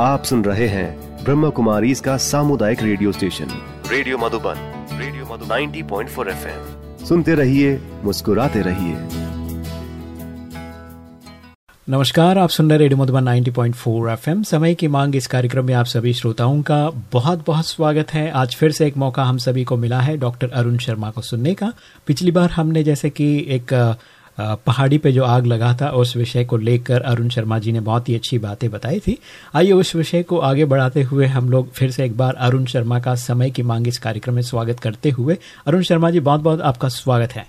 आप सुन रहे हैं ब्रह्म कुमारी इसका सामुदायिक radio station. Radio Madhuban radio Madhuban. 90.4 FM. सुनते रहिए मुस्कुराते रहिए। नमस्कार आप सुन रहे रेडियो मधुबन 90.4 एफएम। समय की मांग इस कार्यक्रम में आप सभी श्रोताओं का बहुत बहुत स्वागत है। आज फिर से एक मौका हम सभी को मिला है डॉक्टर अरुण शर्मा को सुनने का। पिछली बार हमने जैसे कि एक पहाड़ी पे जो आग लगा था, उस विषय को लेकर अरुण शर्मा जी ने बहुत ही अच्छी बातें बताई थी। आइए उस विषय को आगे बढ़ाते हुए हम लोग फिर से एक बार अरुण शर्मा का समय की मांग इस कार्यक्रम में स्वागत करते हुए। अरुण शर्मा जी बहुत बहुत आपका स्वागत है।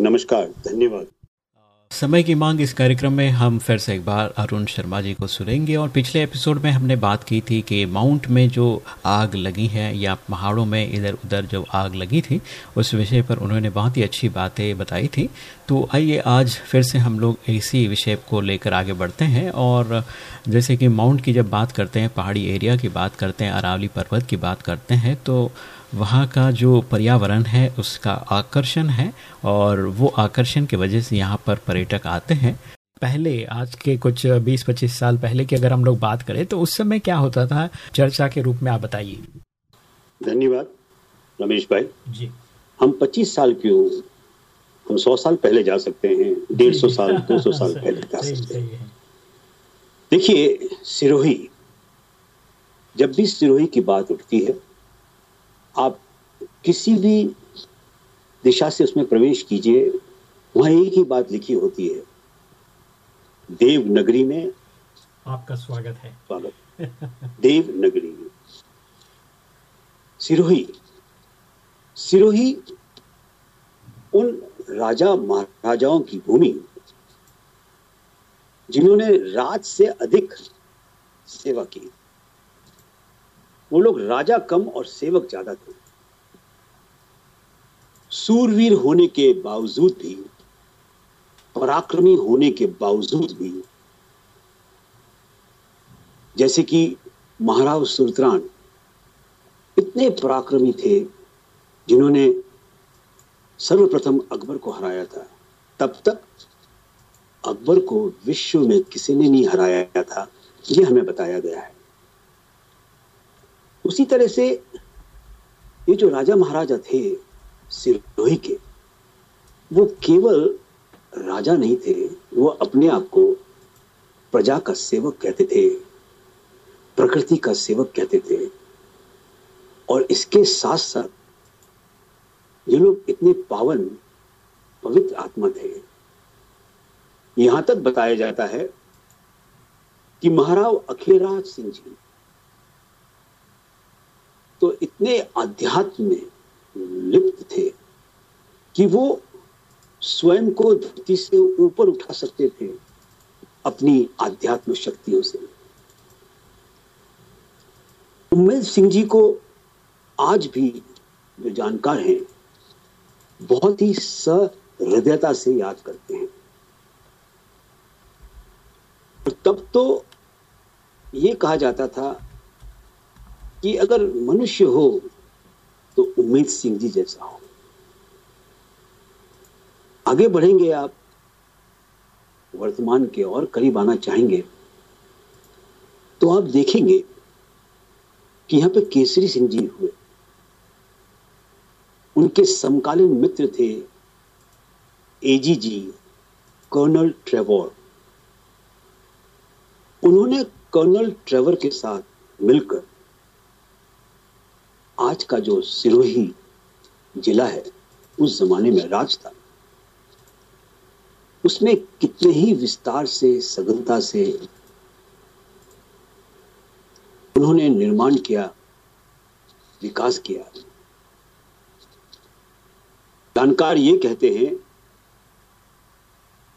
नमस्कार, धन्यवाद। समय की मांग इस कार्यक्रम में हम फिर से एक बार अरुण शर्मा जी को सुनेंगे और पिछले एपिसोड में हमने बात की थी कि माउंट में जो आग लगी है या पहाड़ों में इधर उधर जो आग लगी थी, उस विषय पर उन्होंने बहुत ही अच्छी बातें बताई थी। तो आइए आज फिर से हम लोग इसी विषय को लेकर आगे बढ़ते हैं और जैसे कि माउंट की जब बात करते हैं, पहाड़ी एरिया की बात करते हैं, अरावली पर्वत की बात करते हैं तो वहाँ का जो पर्यावरण है उसका आकर्षण है और वो आकर्षण की वजह से यहाँ पर पर्यटक आते हैं। पहले आज के कुछ 20-25 साल पहले की अगर हम लोग बात करें तो उस समय क्या होता था? चर्चा के रूप में आप बताइए। धन्यवाद रमेश भाई। जी। हम 25 साल क्यों? हम 100 साल पहले जा सकते हैं डेढ़ सौ साल 200 साल पहले जा सकते हैं। देखिए सिरोही जब भी सिरोही की बात उठती है आप किसी भी दिशा से उसमें प्रवेश कीजिए वहाँ एक ही बात लिखी होती है देव नगरी में आपका स्वागत है। स्वागत। देव नगरी में। सिरोही। सिरोही उन राजा महाराजाओं की भूमि जिन्होंने राज से अधिक सेवा की। वो लोग राजा कम और सेवक ज़्यादा थे। सूरवीर होने के बावजूद भी, पराक्रमी होने के बावजूद भी, जैसे कि महाराव सुल्तान इतने पराक्रमी थे जिन्होंने सर्वप्रथम अकबर को हराया था। तब तक अकबर को विश्व में किसी ने नहीं हराया था, यह हमें बताया गया है। उसी तरह से ये जो राजा महाराजा थे, सिरोही के, वो केवल राजा नहीं थे, वो अपने आप को प्रजा का सेवक कहते थे, प्रकृति का सेवक कहते थे। और इसके साथ साथ ये लोग इतने पावन, पवित्र आत्मा थे। यहाँ तक बताया जाता है कि महाराव अखिलराज सिंह जी इतने अध्यात्म में लिप्त थे कि वो स्वयं को धरती से ऊपर उठा सकते थे अपनी आध्यात्म शक्तियों से। उम्मेद सिंह जी को आज भी जो जानकार हैं, बहुत ही सहृदयता से याद करते हैं। और तब तो ये कहा जाता था कि अगर मनुष्य हो तो उम्मीद सिंह जी जैसा हो। आगे बढ़ेंगे आप। वर्तमान के और करीब आना चाहेंगे तो आप देखेंगे कि यहाँ पे केसरी सिंह जी हुए। उनके समकालीन मित्र थे एजी जी, कर्नल ट्रेवोर। उन्होंने कर्नल ट्रेवर के साथ मिलकर आज का जो सिरोही जिला है, उस जमाने में राज था। उसमें कितने ही विस्तार से, सघनता से उन्होंने निर्माण किया, विकास किया। जानकार ये कहते हैं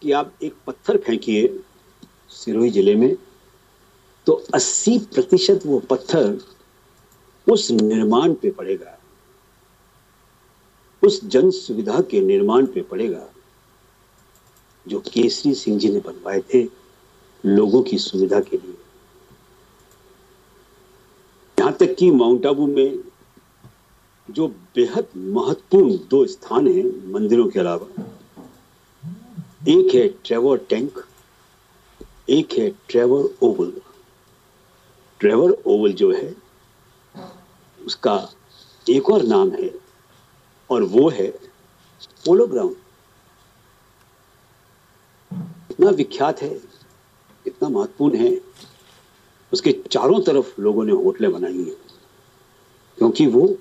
कि आप एक पत्थर फेंकिए सिरोही ज़िले में तो 80 प्रतिशत वो पत्थर उस निर्माण पे पड़ेगा। उस जन सुविधा के निर्माण पे पड़ेगा, जो केसरी सिंह जी ने बनवाए थे लोगों की सुविधा के लिए। यहाँ तक कि माउंट आबू में जो बेहद महत्वपूर्ण दो स्थान हैं मंदिरों के अलावा, एक है ट्रेवर टैंक, एक है ट्रेवर ओवल। ट्रेवर ओवल जो है उसका एक और नाम है, और वो है पोलो ग्राउंड इतना विख्यात है, इतना महत्वपूर्ण है, उसके चारों तरफ़ लोगों ने होटलें बनाई हैं, क्योंकि वो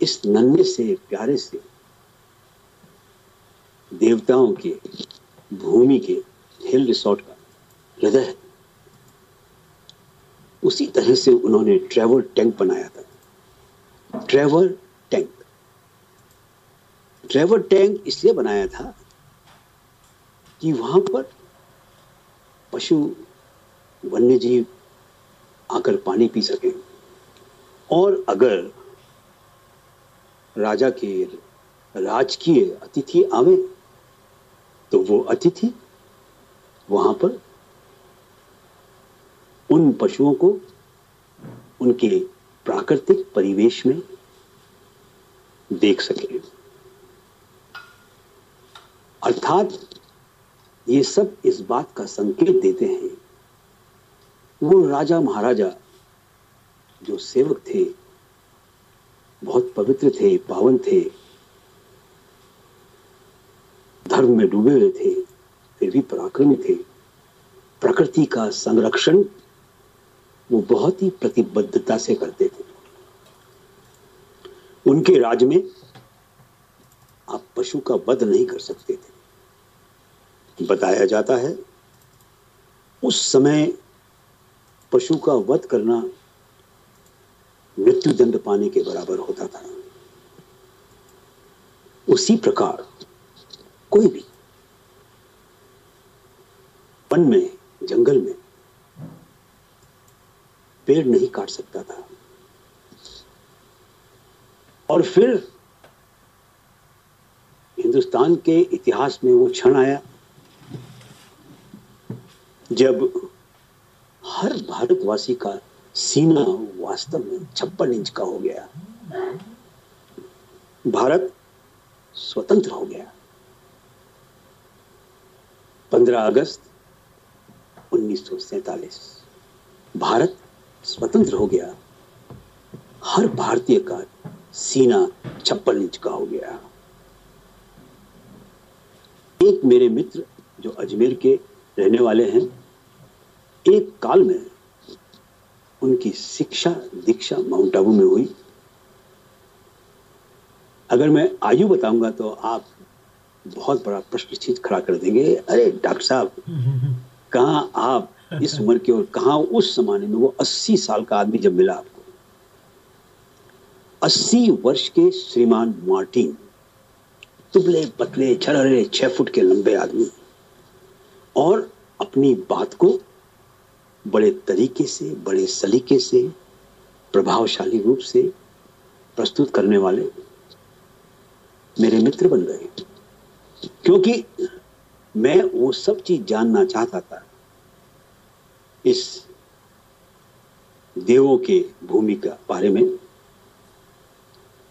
इस नन्हे से, प्यारे से, देवताओं के, भूमि के, हिल रिसोर्ट का हृदय है। उसी तरह से उन्होंने ट्रेवल टैंक बनाया था। Travel tank. ट्रेवल टैंक इसलिए बनाया था कि वहाँ पर पशु वन्य जीव आकर पानी पी सके। और अगर राजा के राजकीय अतिथि आवे तो वो अतिथि वहाँ पर उन पशुओं को उनके प्राकृतिक परिवेश में देख सके। अर्थात ये सब इस बात का संकेत देते हैं, वो राजा महाराजा जो सेवक थे, बहुत पवित्र थे, पावन थे, धर्म में डूबे हुए थे, फिर भी पराक्रमी थे। प्रकृति का संरक्षण वो बहुत ही प्रतिबद्धता से करते थे। उनके राज में आप पशु का वध नहीं कर सकते थे। बताया जाता है, उस समय पशु का वध करना मृत्यु दंड पाने के बराबर होता था। उसी प्रकार कोई भी वन में, जंगल में पेड़ नहीं काट सकता था। और फिर हिंदुस्तान के इतिहास में वो क्षण आया, जब हर भारतवासी का सीना वास्तव में छप्पन इंच का हो गया। भारत स्वतंत्र हो गया। 15 अगस्त उन्नीस भारत स्वतंत्र हो गया। हर भारतीय का सीना छप्पन इंच का हो गया। एक मेरे मित्र जो अजमेर के रहने वाले हैं एक काल में उनकी शिक्षा दीक्षा माउंट आबू में हुई। अगर मैं आयु बताऊँगा तो आप बहुत बड़ा प्रश्न चीज़ खड़ा कर देंगे अरे डॉक्टर साहब कहा आप इस उम्र के और कहा उस जमाने में वो अस्सी साल का आदमी जब मिला आपको। अस्सी वर्ष के श्रीमान मार्टिन, तुबले पतले छड़े छह फुट के लंबे आदमी, और अपनी बात को बड़े तरीके से, बड़े सलीके से, प्रभावशाली रूप से प्रस्तुत करने वाले मेरे मित्र बन गए। क्योंकि मैं वो सब चीज़ जानना चाहता था इस देवों के भूमि का बारे में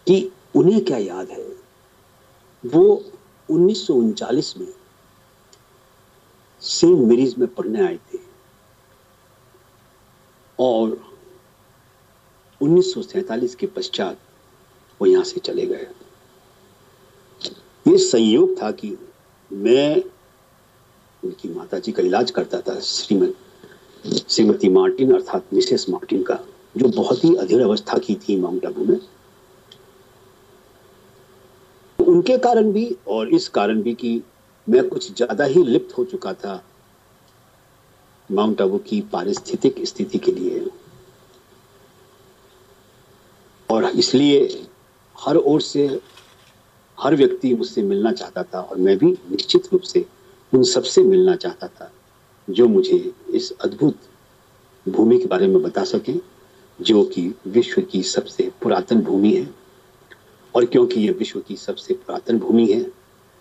कि उन्हें क्या याद है? वो उन्नीस में सेंट मेरीज में पढ़ने आए थे और उन्नीस के पश्चात वो यहाँ से चले गए। ये संयोग था कि मैं उनकी माता जी का इलाज करता था श्रीमती श्रीमती मार्टिन, अर्थात मिसेस मार्टिन का, जो बहुत ही अधीर अवस्था की थी माउंट आबू में। उनके कारण भी और इस कारण भी कि मैं कुछ ज़्यादा ही लिप्त हो चुका था माउंट आबू की पारिस्थितिक स्थिति के लिए। और इसलिए हर ओर से हर व्यक्ति मुझसे मिलना चाहता था और मैं भी निश्चित रूप से उन सबसे मिलना चाहता था। जो मुझे इस अद्भुत भूमि के बारे में बता सके, जो कि विश्व की सबसे पुरातन भूमि है, और क्योंकि ये विश्व की सबसे पुरातन भूमि है,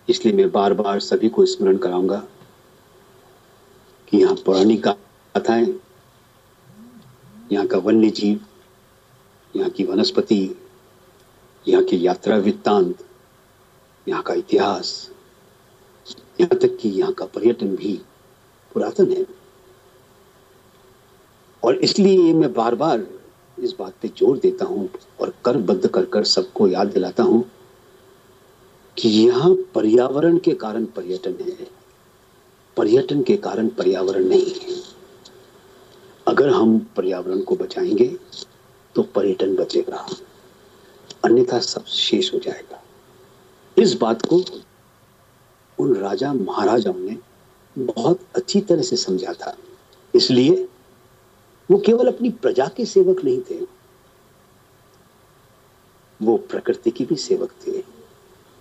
इसलिए मैं बार बार सभी को स्मरण कराऊँगा कि यहाँ पौराणिक कथाएँ यहाँ का वन्य जीव यहाँ की वनस्पति, यहाँ की यात्रा वृत्तांत, यहाँ का इतिहास, यहाँ तक कि यहाँ का पर्यटन भी। पुरातन है। और इसलिए मैं बार बार इस बात पे ज़ोर देता हूँ और करबद्ध कर कर सबको याद दिलाता हूँ कि यहाँ पर्यावरण के कारण पर्यटन है। पर्यटन के कारण पर्यावरण नहीं है। अगर हम पर्यावरण को बचाएँगे तो पर्यटन बचेगा। अन्यथा सब शेष हो जाएगा। इस बात को उन राजा महाराजाओं ने बहुत अच्छी तरह से समझा था। इसलिए वो केवल अपनी प्रजा के सेवक नहीं थे। वो प्रकृति की भी सेवक थे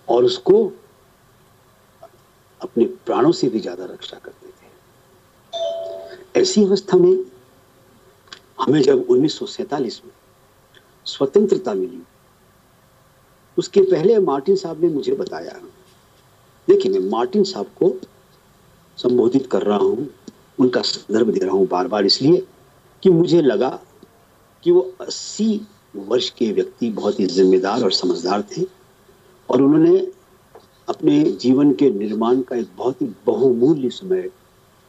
और उसको अपने प्राणों से भी ज़्यादा रक्षा करते थे। ऐसी अवस्था में हमें जब उन्नीस में स्वतंत्रता मिली, उसके पहले मार्टिन साहब ने मुझे बताया। देखिए, मैं मार्टिन साहब को संबोधित कर रहा हूँ, उनका संदर्भ दे रहा हूँ बार बार इसलिए कि मुझे लगा कि वो 80 वर्ष के व्यक्ति बहुत ही जिम्मेदार और समझदार थे, और उन्होंने अपने जीवन के निर्माण का एक बहुत ही बहुमूल्य समय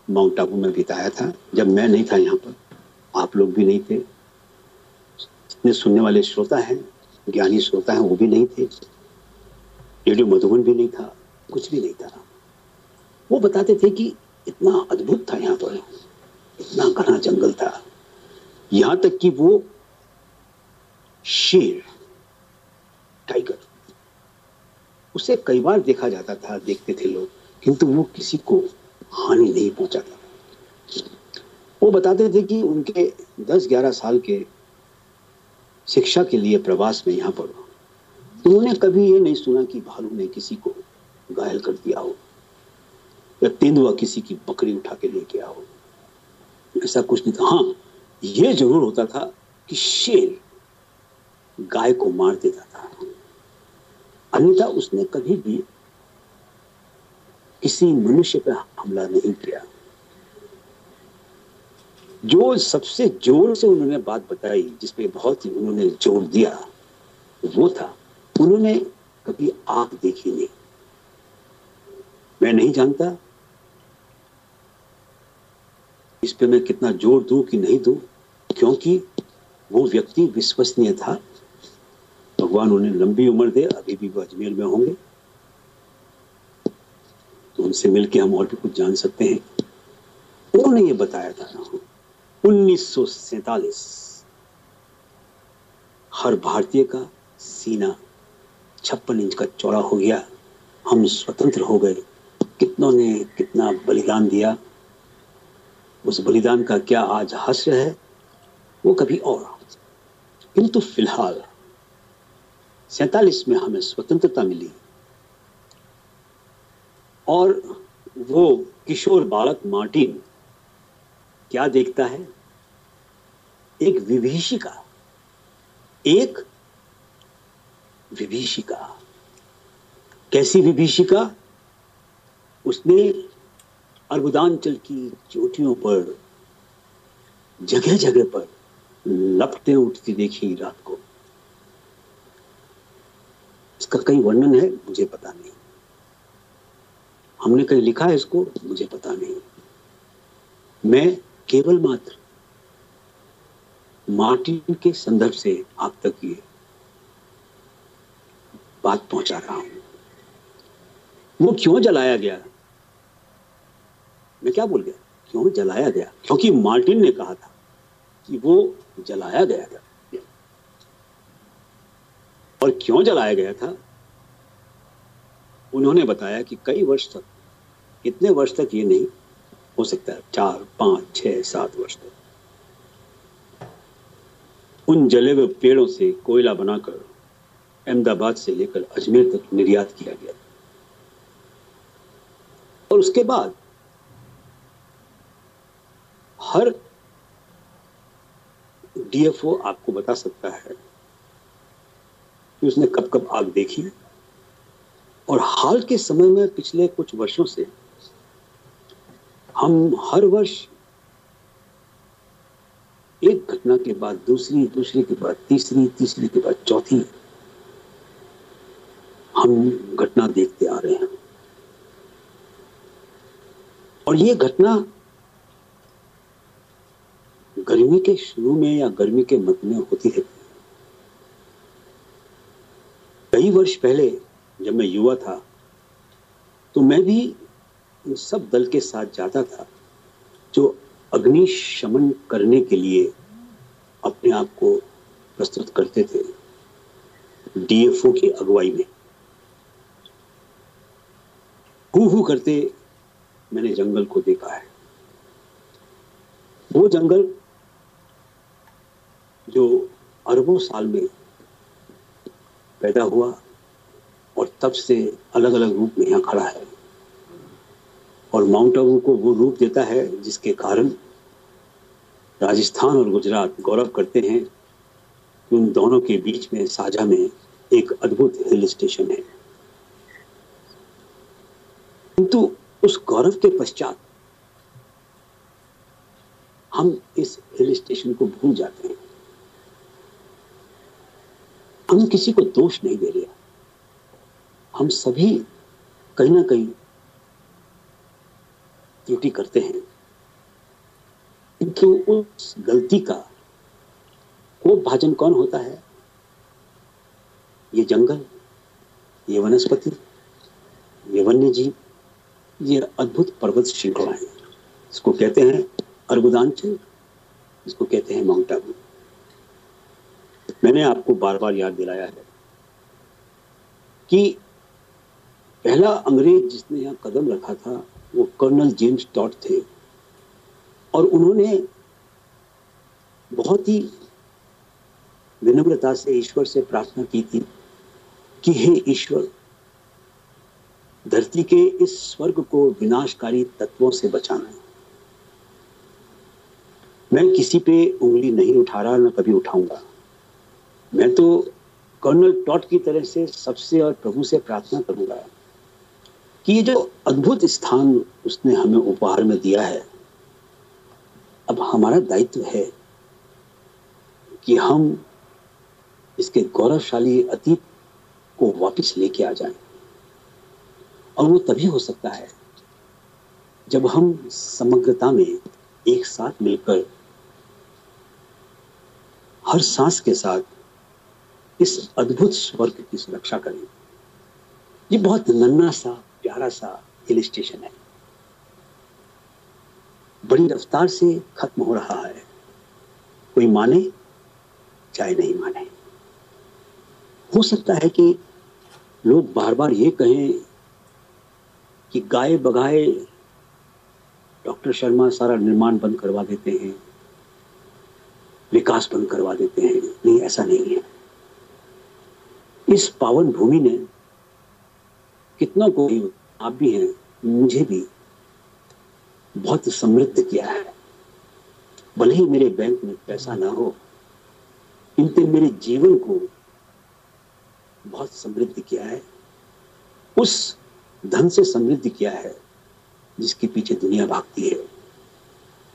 माउंट आबू में बिताया था, जब मैं नहीं था यहाँ पर, आप लोग भी नहीं थे। जितने सुनने वाले श्रोता हैं, ज्ञानी श्रोता हैं, वो भी नहीं थे। रेडियो मधुबन भी नहीं था, कुछ भी नहीं था। वो बताते थे कि इतना अद्भुत था यहाँ पर इतना घना जंगल था। यहाँ तक कि वो शेर टाइगर उसे कई बार देखा जाता था, देखते थे लोग, किंतु वो किसी को हानि नहीं पहुंचाता। वो बताते थे कि उनके 10-11 साल के शिक्षा के लिए प्रवास में यहाँ पर उन्होंने कभी ये नहीं सुना कि भालू ने किसी को घायल कर दिया हो। या तेंदुआ किसी की बकरी उठा के लेके आओ। ऐसा कुछ नहीं था। हाँ ये ज़रूर होता था कि शेर गाय को मार देता था। अन्यथा उसने कभी भी किसी मनुष्य पर हमला नहीं किया। जो सबसे ज़ोर से उन्होंने बात बताई जिसपे बहुत ही उन्होंने ज़ोर दिया, वो था, उन्होंने कभी आग देखी नहीं। मैं नहीं जानता इस पे मैं कितना ज़ोर दूँ कि नहीं दूँ? क्योंकि वो व्यक्ति विश्वसनीय था। भगवान उन्हें लंबी उम्र दे, अभी भी वो अजमेर में होंगे। तो उनसे मिलके हम और भी कुछ जान सकते हैं। उन्होंने ये बताया था उन्नीस हर भारतीय का सीना छप्पन इंच का चौड़ा हो गया। हम स्वतंत्र हो गए। कितनों ने कितना बलिदान दिया। उस बलिदान का क्या आज हास्य है? वो कभी और किंतु फ़िलहाल सैतालीस में हमें स्वतंत्रता मिली। और वो किशोर बालक मार्टिन क्या देखता है? एक विभीषिका। एक विभीषिका। कैसी विभीषिका? उसने अर्बुदांचल की चोटियों पर जगह जगह पर लपटे उठती देखी रात को। इसका कहीं वर्णन है, मुझे पता नहीं। हमने कहीं लिखा है इसको, मुझे पता नहीं। मैं केवल मात्र मार्टिन के संदर्भ से आप तक ये बात पहुँचा रहा हूँ। वो क्यों जलाया गया? मैं क्या बोल गया? क्यों? जलाया गया। क्योंकि मार्टिन ने कहा था कि वो जलाया गया था। और क्यों जलाया गया था? उन्होंने बताया कि कई वर्ष तक कितने वर्ष तक ये नहीं, हो सकता है चार, पाँच, छह, सात वर्ष तक। उन जले हुए पेड़ों से कोयला बनाकर अहमदाबाद से लेकर अजमेर तक निर्यात किया गया। और उसके बाद हर डीएफओ आपको बता सकता है कि उसने कब कब आग देखी और हाल के समय में पिछले कुछ वर्षों से हम हर वर्ष एक घटना के बाद, दूसरी दूसरी के बाद, तीसरी तीसरी के बाद, चौथी, हम घटना देखते आ रहे हैं। और ये घटना गर्मी के शुरू में या गर्मी के मध्य में होती है। कई वर्ष पहले जब मैं युवा था तो मैं भी उन सब दल के साथ जाता था, जो अग्निशमन करने के लिए अपने आप को प्रस्तुत करते थे डीएफओ की अगुवाई में। हु करते मैंने जंगल को देखा है। वो जंगल जो अरबों साल में पैदा हुआ और तब से अलग अलग रूप में यहाँ खड़ा है। और माउंट आबू को वो रूप देता है जिसके कारण राजस्थान और गुजरात गौरव करते हैं कि उन दोनों के बीच में साझा में एक अद्भुत हिल स्टेशन है। किंतु उस गौरव के पश्चात हम इस हिल स्टेशन को भूल जाते हैं। हम किसी को दोष नहीं दे रहे हम सभी कहीं ना कहीं त्रुटि करते हैं। किंतु उस गलती का वो भाजन कौन होता है? ये जंगल, ये वनस्पति, ये वन्य जीव ये अद्भुत पर्वत श्रृंखलाएँ इसको कहते हैं अर्बुदांचल, इसको कहते हैं माउंट आबू। मैंने आपको बार बार याद दिलाया है कि पहला अंग्रेज़ जिसने यहाँ कदम रखा था, वो कर्नल जेम्स टॉट थे। और उन्होंने बहुत ही विनम्रता से ईश्वर से प्रार्थना की थी कि हे ईश्वर, धरती के इस स्वर्ग को विनाशकारी तत्वों से बचाना। मैं किसी पे उंगली नहीं उठा रहा, ना कभी उठाऊँगा। मैं तो कर्नल टॉट की तरह से सबसे और प्रभु से प्रार्थना करूँगा कि ये जो अद्भुत स्थान उसने हमें उपहार में दिया है, अब हमारा दायित्व है कि हम इसके गौरवशाली अतीत को वापस लेके आ जाएँ। और वो तभी हो सकता है जब हम समग्रता में एक साथ मिलकर हर सांस के साथ इस अद्भुत स्वर्ग की सुरक्षा करें। ये बहुत नन्ना सा, प्यारा सा हिल स्टेशन है। बड़ी रफ्तार से खत्म हो रहा है। कोई माने, चाहे नहीं माने। हो सकता है कि लोग बार बार ये कहें कि गाय बगाए डॉक्टर शर्मा सारा निर्माण बंद करवा देते हैं, विकास बंद करवा देते हैं। नहीं, ऐसा नहीं है। इस पावन भूमि ने कितना को आप भी हैं, मुझे भी बहुत समृद्ध किया है। भले ही मेरे बैंक में पैसा ना हो इनसे मेरे जीवन को बहुत समृद्ध किया है। उस धन से समृद्ध किया है, जिसके पीछे दुनिया भागती है।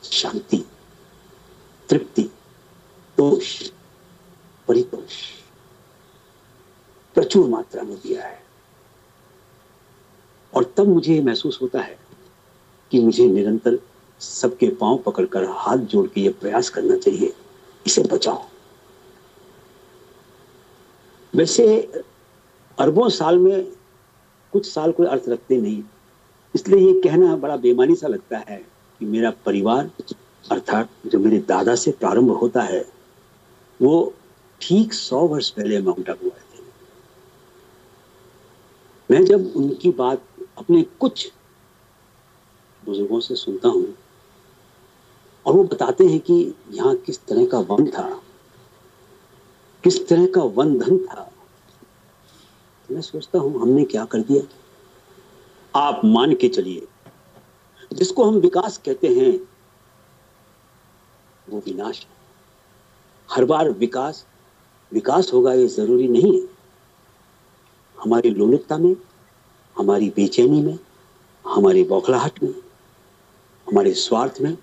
शांति, तृप्ति तोष परितोष। प्रचुर मात्रा में दिया है। और तब मुझे महसूस होता है कि मुझे निरंतर सबके पाँव पकड़कर हाथ जोड़ के यह प्रयास करना चाहिए। इसे बचाओ। वैसे अरबों साल में कुछ साल कोई अर्थ रखते नहीं। इसलिए ये कहना बड़ा बेमानी सा लगता है कि मेरा परिवार, अर्थात जो मेरे दादा से प्रारंभ होता है, वो ठीक सौ वर्ष पहले माउंट आबू मैं जब उनकी बात अपने कुछ बुज़ुर्गों से सुनता हूँ, और वो बताते हैं कि यहाँ किस तरह का वन था, किस तरह का वन धन था तो मैं सोचता हूँ, हमने क्या कर दिया? आप मान के चलिए। जिसको हम विकास कहते हैं, वो विनाश है। हर बार विकास विकास होगा ये ज़रूरी नहीं है। हमारी लोलुपता में, हमारी बेचैनी में, हमारी बौखलाहट में, हमारे स्वार्थ में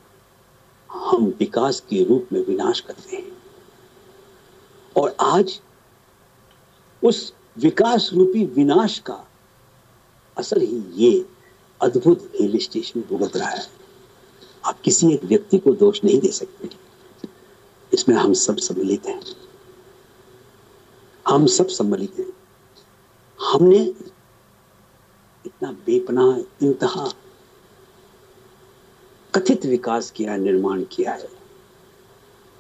हम विकास के रूप में विनाश करते हैं। और आज उस विकास रूपी विनाश का असर ही ये अद्भुत हिल स्टेशन भुगत रहा है। आप किसी एक व्यक्ति को दोष नहीं दे सकते। इसमें हम सब सम्मिलित हैं। हम सब सम्मिलित हैं। हमने इतना बेपना इंतहा, कथित विकास किया है, निर्माण किया है।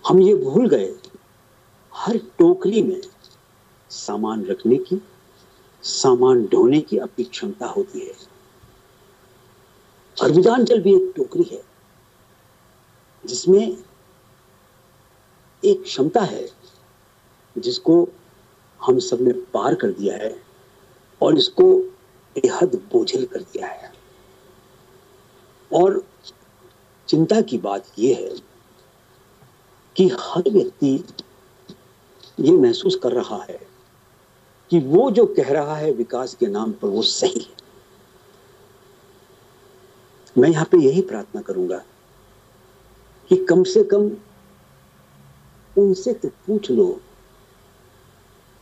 हम ये भूल गए, हर टोकरी में सामान रखने की, सामान ढोने की अपनी क्षमता होती है। अर्बुदांचल भी एक टोकरी है, जिसमें एक क्षमता है, जिसको हम सबने पार कर दिया है। और इसको बेहद बोझिल कर दिया है। और चिंता की बात यह है कि हर व्यक्ति ये महसूस कर रहा है कि वो जो कह रहा है विकास के नाम पर वो सही है। मैं यहाँ पे यही प्रार्थना करूँगा कि कम से कम उनसे तो पूछ लो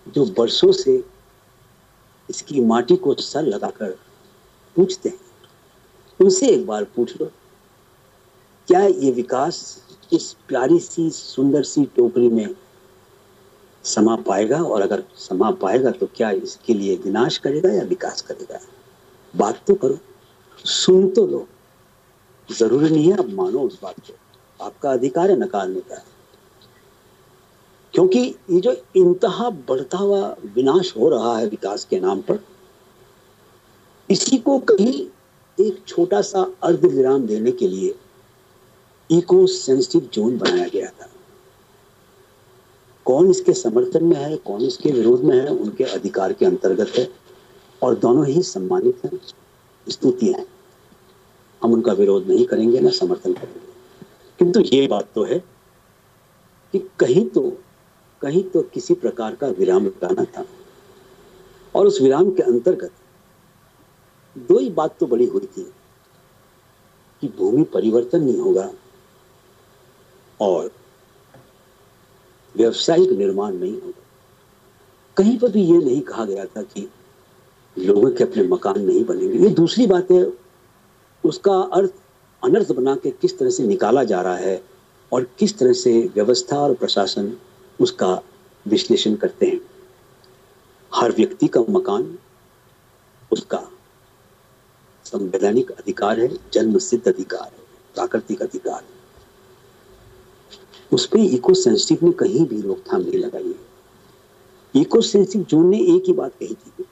जो बरसों से इसकी माटी को सर लगाकर पूछते हैं। उनसे एक बार पूछ लो, क्या ये विकास इस प्यारी सी, सुंदर सी टोकरी में समा पाएगा? और अगर समा पाएगा तो क्या इसके लिए विनाश करेगा या विकास करेगा? बात तो करो। सुन तो लो। ज़रूरी नहीं है आप मानो उस बात को। आपका अधिकार है नकारने का क्योंकि ये जो इंतहा बढ़ता हुआ विनाश हो रहा है विकास के नाम पर, इसी को कहीं एक छोटा सा अर्ध विराम देने के लिए इको सेंसिटिव जोन बनाया गया था। कौन इसके समर्थन में है, कौन इसके विरोध में है, उनके अधिकार के अंतर्गत है, और दोनों ही सम्मानित हैं, स्तुति है। हम उनका विरोध नहीं करेंगे, ना समर्थन करेंगे। किंतु ये बात तो है कि कहीं तो कहीं तो किसी प्रकार का विराम लगाना था। और उस विराम के अंतर्गत दो ही बात तो बड़ी हुई थी कि भूमि परिवर्तन नहीं होगा और व्यवसायिक निर्माण नहीं होगा। कहीं पर भी ये नहीं कहा गया था कि लोगों के अपने मकान नहीं बनेंगे। ये दूसरी बात है, उसका अर्थ अनर्थ बना के किस तरह से निकाला जा रहा है और किस तरह से व्यवस्था और प्रशासन उसका विश्लेषण करते हैं। हर व्यक्ति का मकान, उसका संवैधानिक अधिकार है जन्म सिद्ध अधिकार है, प्राकृतिक अधिकार है। उस पर इको सेंसिटिव ने कहीं भी रोकथाम नहीं लगाई है। इको सेंसिटिव जोन ने एक ही बात कही थी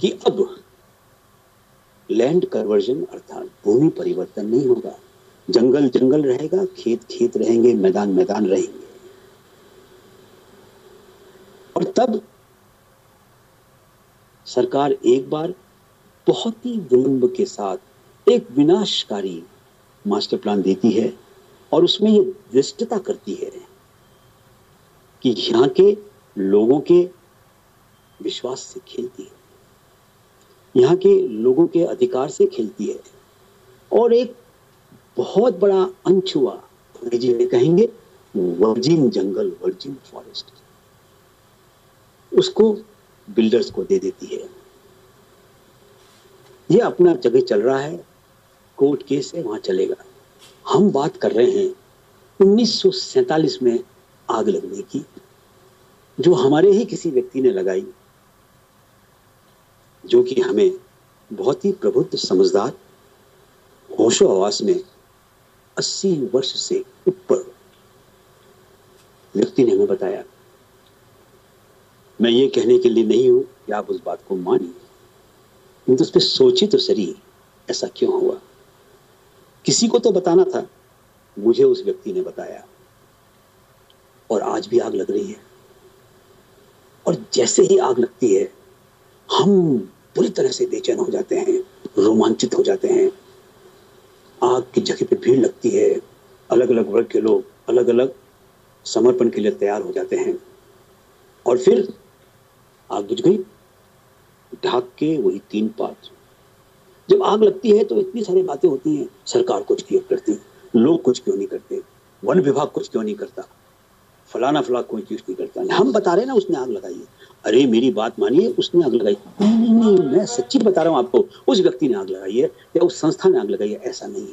कि अब लैंड कन्वर्जन अर्थात भूमि परिवर्तन नहीं होगा। जंगल जंगल रहेगा, खेत खेत रहेंगे, मैदान मैदान रहेंगे। और तब सरकार एक बार बहुत ही विलंब के साथ एक विनाशकारी मास्टर प्लान देती है और उसमें ये दृष्टता करती है कि यहाँ के लोगों के विश्वास से खेलती है। यहाँ के लोगों के अधिकार से खेलती है। और एक बहुत बड़ा अनछुआ अंग्रेज़ी में कहेंगे, वर्जिन जंगल, वर्जिन फॉरेस्ट। उसको बिल्डर्स को दे देती है। ये अपना जगह चल रहा है कोर्ट केस है, वहाँ चलेगा। हम बात कर रहे हैं उन्नीस में आग लगने की, जो हमारे ही किसी व्यक्ति ने लगाई, जो कि हमें बहुत ही प्रबुद्ध समझदार, होशो आवास में 80 वर्ष से ऊपर व्यक्ति ने हमें बताया। मैं ये कहने के लिए नहीं हूँ कि आप उस बात को मानिए। किंतु उस पर सोचे तो सही ऐसा क्यों हुआ? किसी को तो बताना था, मुझे उस व्यक्ति ने बताया। और आज भी आग लग रही है। और जैसे ही आग लगती है, हम पूरी तरह से बेचैन हो जाते हैं, रोमांचित हो जाते हैं। आग की जगह पे भीड़ लगती है अलग अलग वर्ग के लोग अलग अलग समर्पण के लिए तैयार हो जाते हैं। और फिर आग बुझ गई। ढाक के वही तीन पात्र जब आग लगती है तो इतनी सारी बातें होती हैं। सरकार कुछ क्यों करती? लोग कुछ क्यों नहीं करते? वन विभाग कुछ क्यों नहीं करता? फलाना फला कोई चीज़ नहीं करता। हम बता रहे ना, उसने आग लगाई है। अरे, मेरी बात मानिए, उसने आग लगाई। नहीं नहीं मैं सच्ची बता रहा हूँ आपको, उस व्यक्ति ने आग लगाई है या उस संस्था ने आग लगाई है, ऐसा नहीं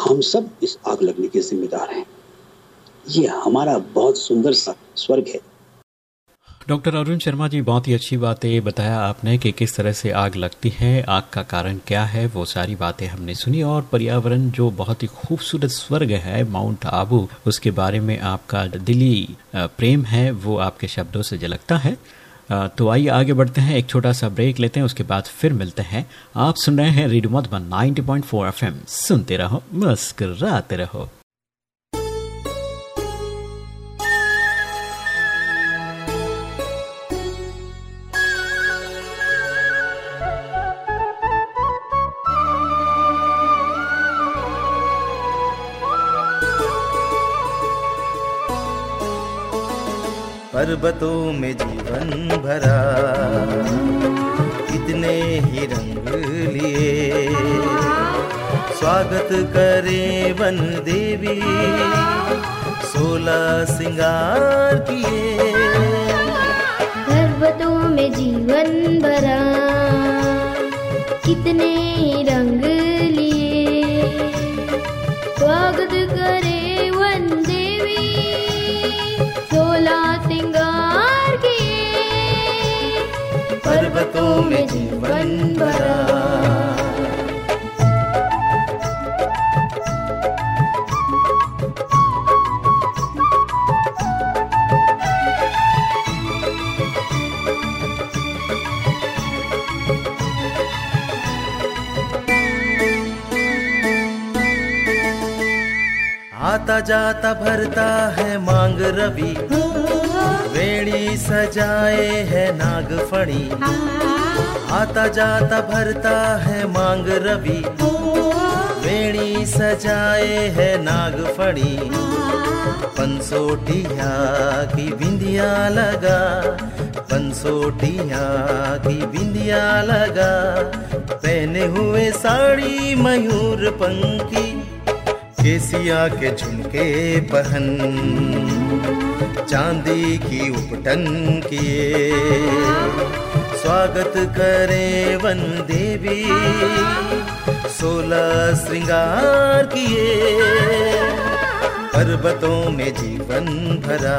हम सब इस आग लगने के जिम्मेदार हैं। ये हमारा बहुत सुंदर सा स्वर्ग है। डॉक्टर अरुण शर्मा जी, बहुत ही अच्छी बातें बताया आपने कि किस तरह से आग लगती है, आग का कारण क्या है, वो सारी बातें हमने सुनी और पर्यावरण जो बहुत ही खूबसूरत स्वर्ग है, माउंट आबू, उसके बारे में आपका दिली प्रेम है, वो आपके शब्दों से झलकता है। तो आइए आगे बढ़ते हैं, एक छोटा सा ब्रेक लेते हैं, उसके बाद फिर मिलते हैं। आप सुन रहे हैं रेडियो मधुबन 90.4 एफएम, सुनते रहो, मुस्कुराते रहो। पर्वतों में जीवन भरा। कितने ही रंग लिए। स्वागत करे वन देवी। सोलह सिंगार किए। पर्वतों में जीवन भरा। कितने रंग लिए। स्वागत करे पर्वतों में जीवन भरा। आता जाता भरता है मांग रवि। वेणी सजाए है नागफणी। आता जाता भरता है मांग रवि। वेणी सजाए है नागफणी। पंसोटिया की बिंदिया लगा। पंसोटिया की बिंदिया लगा। पहने हुए साड़ी मयूर पंखी। केसिया के झुमके पहन। चांदी की उपटन किए। स्वागत करें वन देवी सोलह श्रृंगार किए। पर्वतों में जीवन भरा।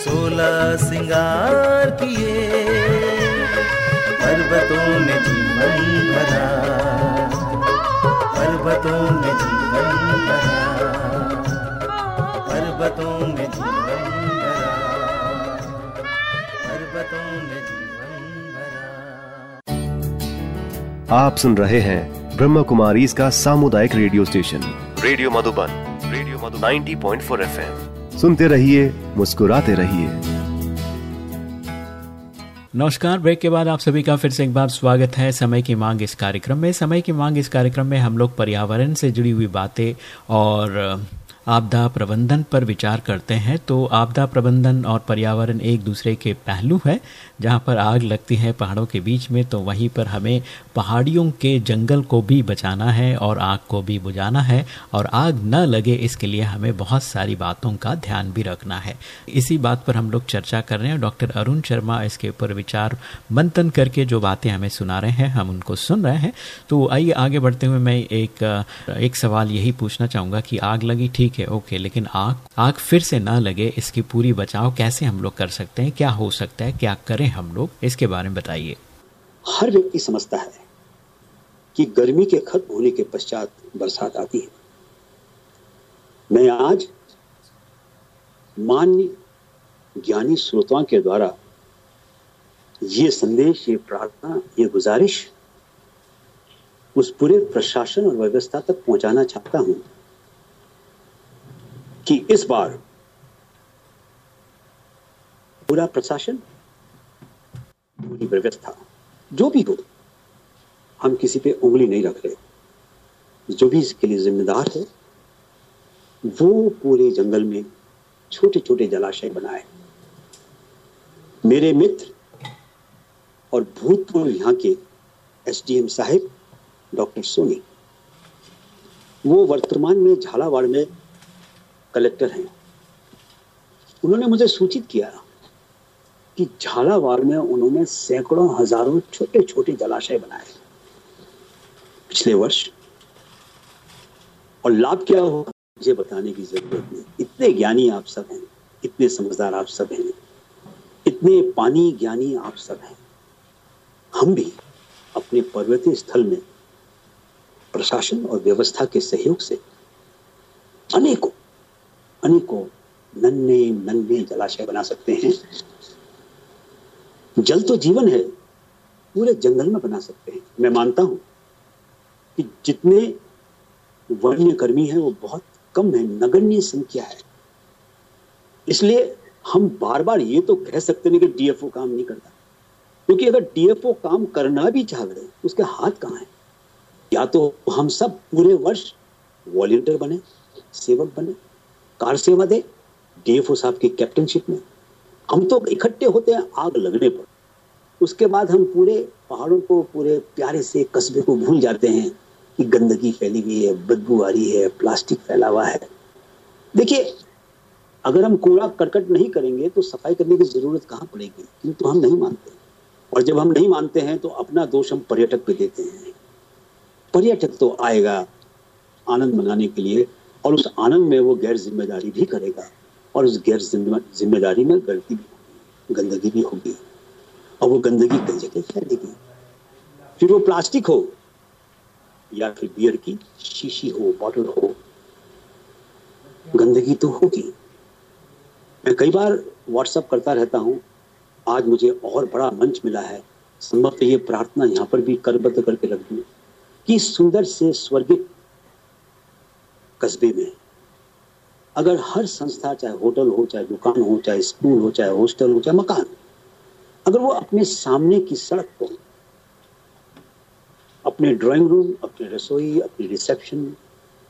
सोलह सिंगार किए। पर्वतों में जीवन भरा। पर्वतों में जीवन भरा। पर्वतों में जीवन पर्वतों में जीवन भरा। आप सुन रहे हैं ब्रह्म कुमारी इसका सामुदायिक radio station, radio Madhuban radio Madhuban 90.4 FM. सुनते रहिए, मुस्कुराते रहिए। नमस्कार, ब्रेक के बाद आप सभी का फिर से एक बार स्वागत है। समय की मांग इस कार्यक्रम में। समय की मांग इस कार्यक्रम में हम लोग पर्यावरण से जुड़ी हुई बातें और आपदा प्रबंधन पर विचार करते हैं। तो आपदा प्रबंधन और पर्यावरण एक दूसरे के पहलू है। जहाँ पर आग लगती है पहाड़ों के बीच में तो वहीं पर हमें पहाड़ियों के जंगल को भी बचाना है और आग को भी बुझाना है। और आग न लगे इसके लिए हमें बहुत सारी बातों का ध्यान भी रखना है। इसी बात पर हम लोग चर्चा कर रहे हैं। डॉक्टर अरुण शर्मा इसके ऊपर विचार मंथन करके जो बातें हमें सुना रहे हैं, हम उनको सुन रहे हैं। तो आइए आगे बढ़ते हुए मैं एक एक सवाल यही पूछना चाहूँगा कि आग लगी ठीक है, ओके, लेकिन आग आग फिर से ना लगे इसकी पूरी बचाव कैसे हम लोग कर सकते हैं? क्या हो सकता है? क्या करें हम लोग इसके बारे में बताइए। हर व्यक्ति समझता है कि गर्मी के खत्म होने के पश्चात बरसात आती है। मैं आज मान्य ज्ञानी श्रोताओं के द्वारा ये संदेश, ये प्रार्थना, ये गुजारिश उस पूरे प्रशासन और व्यवस्था तक पहुंचाना चाहता हूँ कि इस बार पूरा प्रशासन पूरी व्यवस्था जो भी हो, हम किसी पे उंगली नहीं रख रहे। जो भी इसके लिए जिम्मेदार है, वो पूरे जंगल में छोटे छोटे जलाशय बनाए। मेरे मित्र और भूतपूर्व यहाँ के एसडीएम साहिब, डॉक्टर सोनी, वो वर्तमान में झालावाड़ में कलेक्टर हैं। उन्होंने मुझे सूचित किया कि झालावाड़ में उन्होंने सैकड़ों हज़ारों छोटे छोटे जलाशय बनाए। पिछले वर्ष। और लाभ क्या हो मुझे बताने की ज़रूरत नहीं। इतने ज्ञानी आप सब हैं। इतने समझदार आप सब हैं। इतने पानी ज्ञानी आप सब हैं। हम भी अपने पर्वतीय स्थल में प्रशासन और व्यवस्था के सहयोग से अनेकों अनेकों नन्हे नन्हे जलाशय बना सकते हैं। जल तो जीवन है, पूरे जंगल में बना सकते हैं। मैं मानता हूँ कि जितने वन्य कर्मी है, वो बहुत कम है, नगण्य संख्या है। इसलिए हम बार बार ये तो कह सकते नहीं कि डीएफओ काम नहीं करता। क्योंकि अगर डीएफओ काम करना भी चाह रहे तो उसके हाथ कहाँ है? या तो हम सब पूरे वर्ष वॉलेंटियर बने, सेवक बने, कार सेवा दे डीएफओ साहब की कैप्टनशिप में। हम तो इकट्ठे होते हैं, आग लगने पर। उसके बाद हम पूरे पहाड़ों को, पूरे प्यारे से कस्बे को भूल जाते हैं कि गंदगी फैली हुई है, बदबू आ रही है, प्लास्टिक फैला हुआ है। देखिए, अगर हम कूड़ा करकट नहीं करेंगे तो सफ़ाई करने की ज़रूरत कहाँ पड़ेगी? किंतु हम नहीं मानते। और जब हम नहीं मानते हैं तो अपना दोष हम पर्यटक पे देते हैं। पर्यटक तो आएगा आनंद मनाने के लिए, और उस आनंद में वो गैर ज़िम्मेदारी भी करेगा। और उस गैर ज़िम्मेदारी में गलती भी गंदगी भी होगी और वो गंदगी कई जगह फैलेगी फिर वो प्लास्टिक हो, या फिर बियर की शीशी हो, बॉटल हो, गंदगी तो होगी। मैं कई बार व्हाट्सअप करता रहता हूँ, आज मुझे और बड़ा मंच मिला है संभवतः ये प्रार्थना यहाँ पर भी करबद्ध करके रख दूँ, कि सुंदर से स्वर्गित कस्बे में अगर हर संस्था, चाहे होटल हो, चाहे दुकान हो, चाहे स्कूल हो, चाहे हॉस्टल हो, चाहे मकान, अगर वो अपने सामने की सड़क को, अपने ड्राइंग रूम, अपने रसोई, अपने रिसेप्शन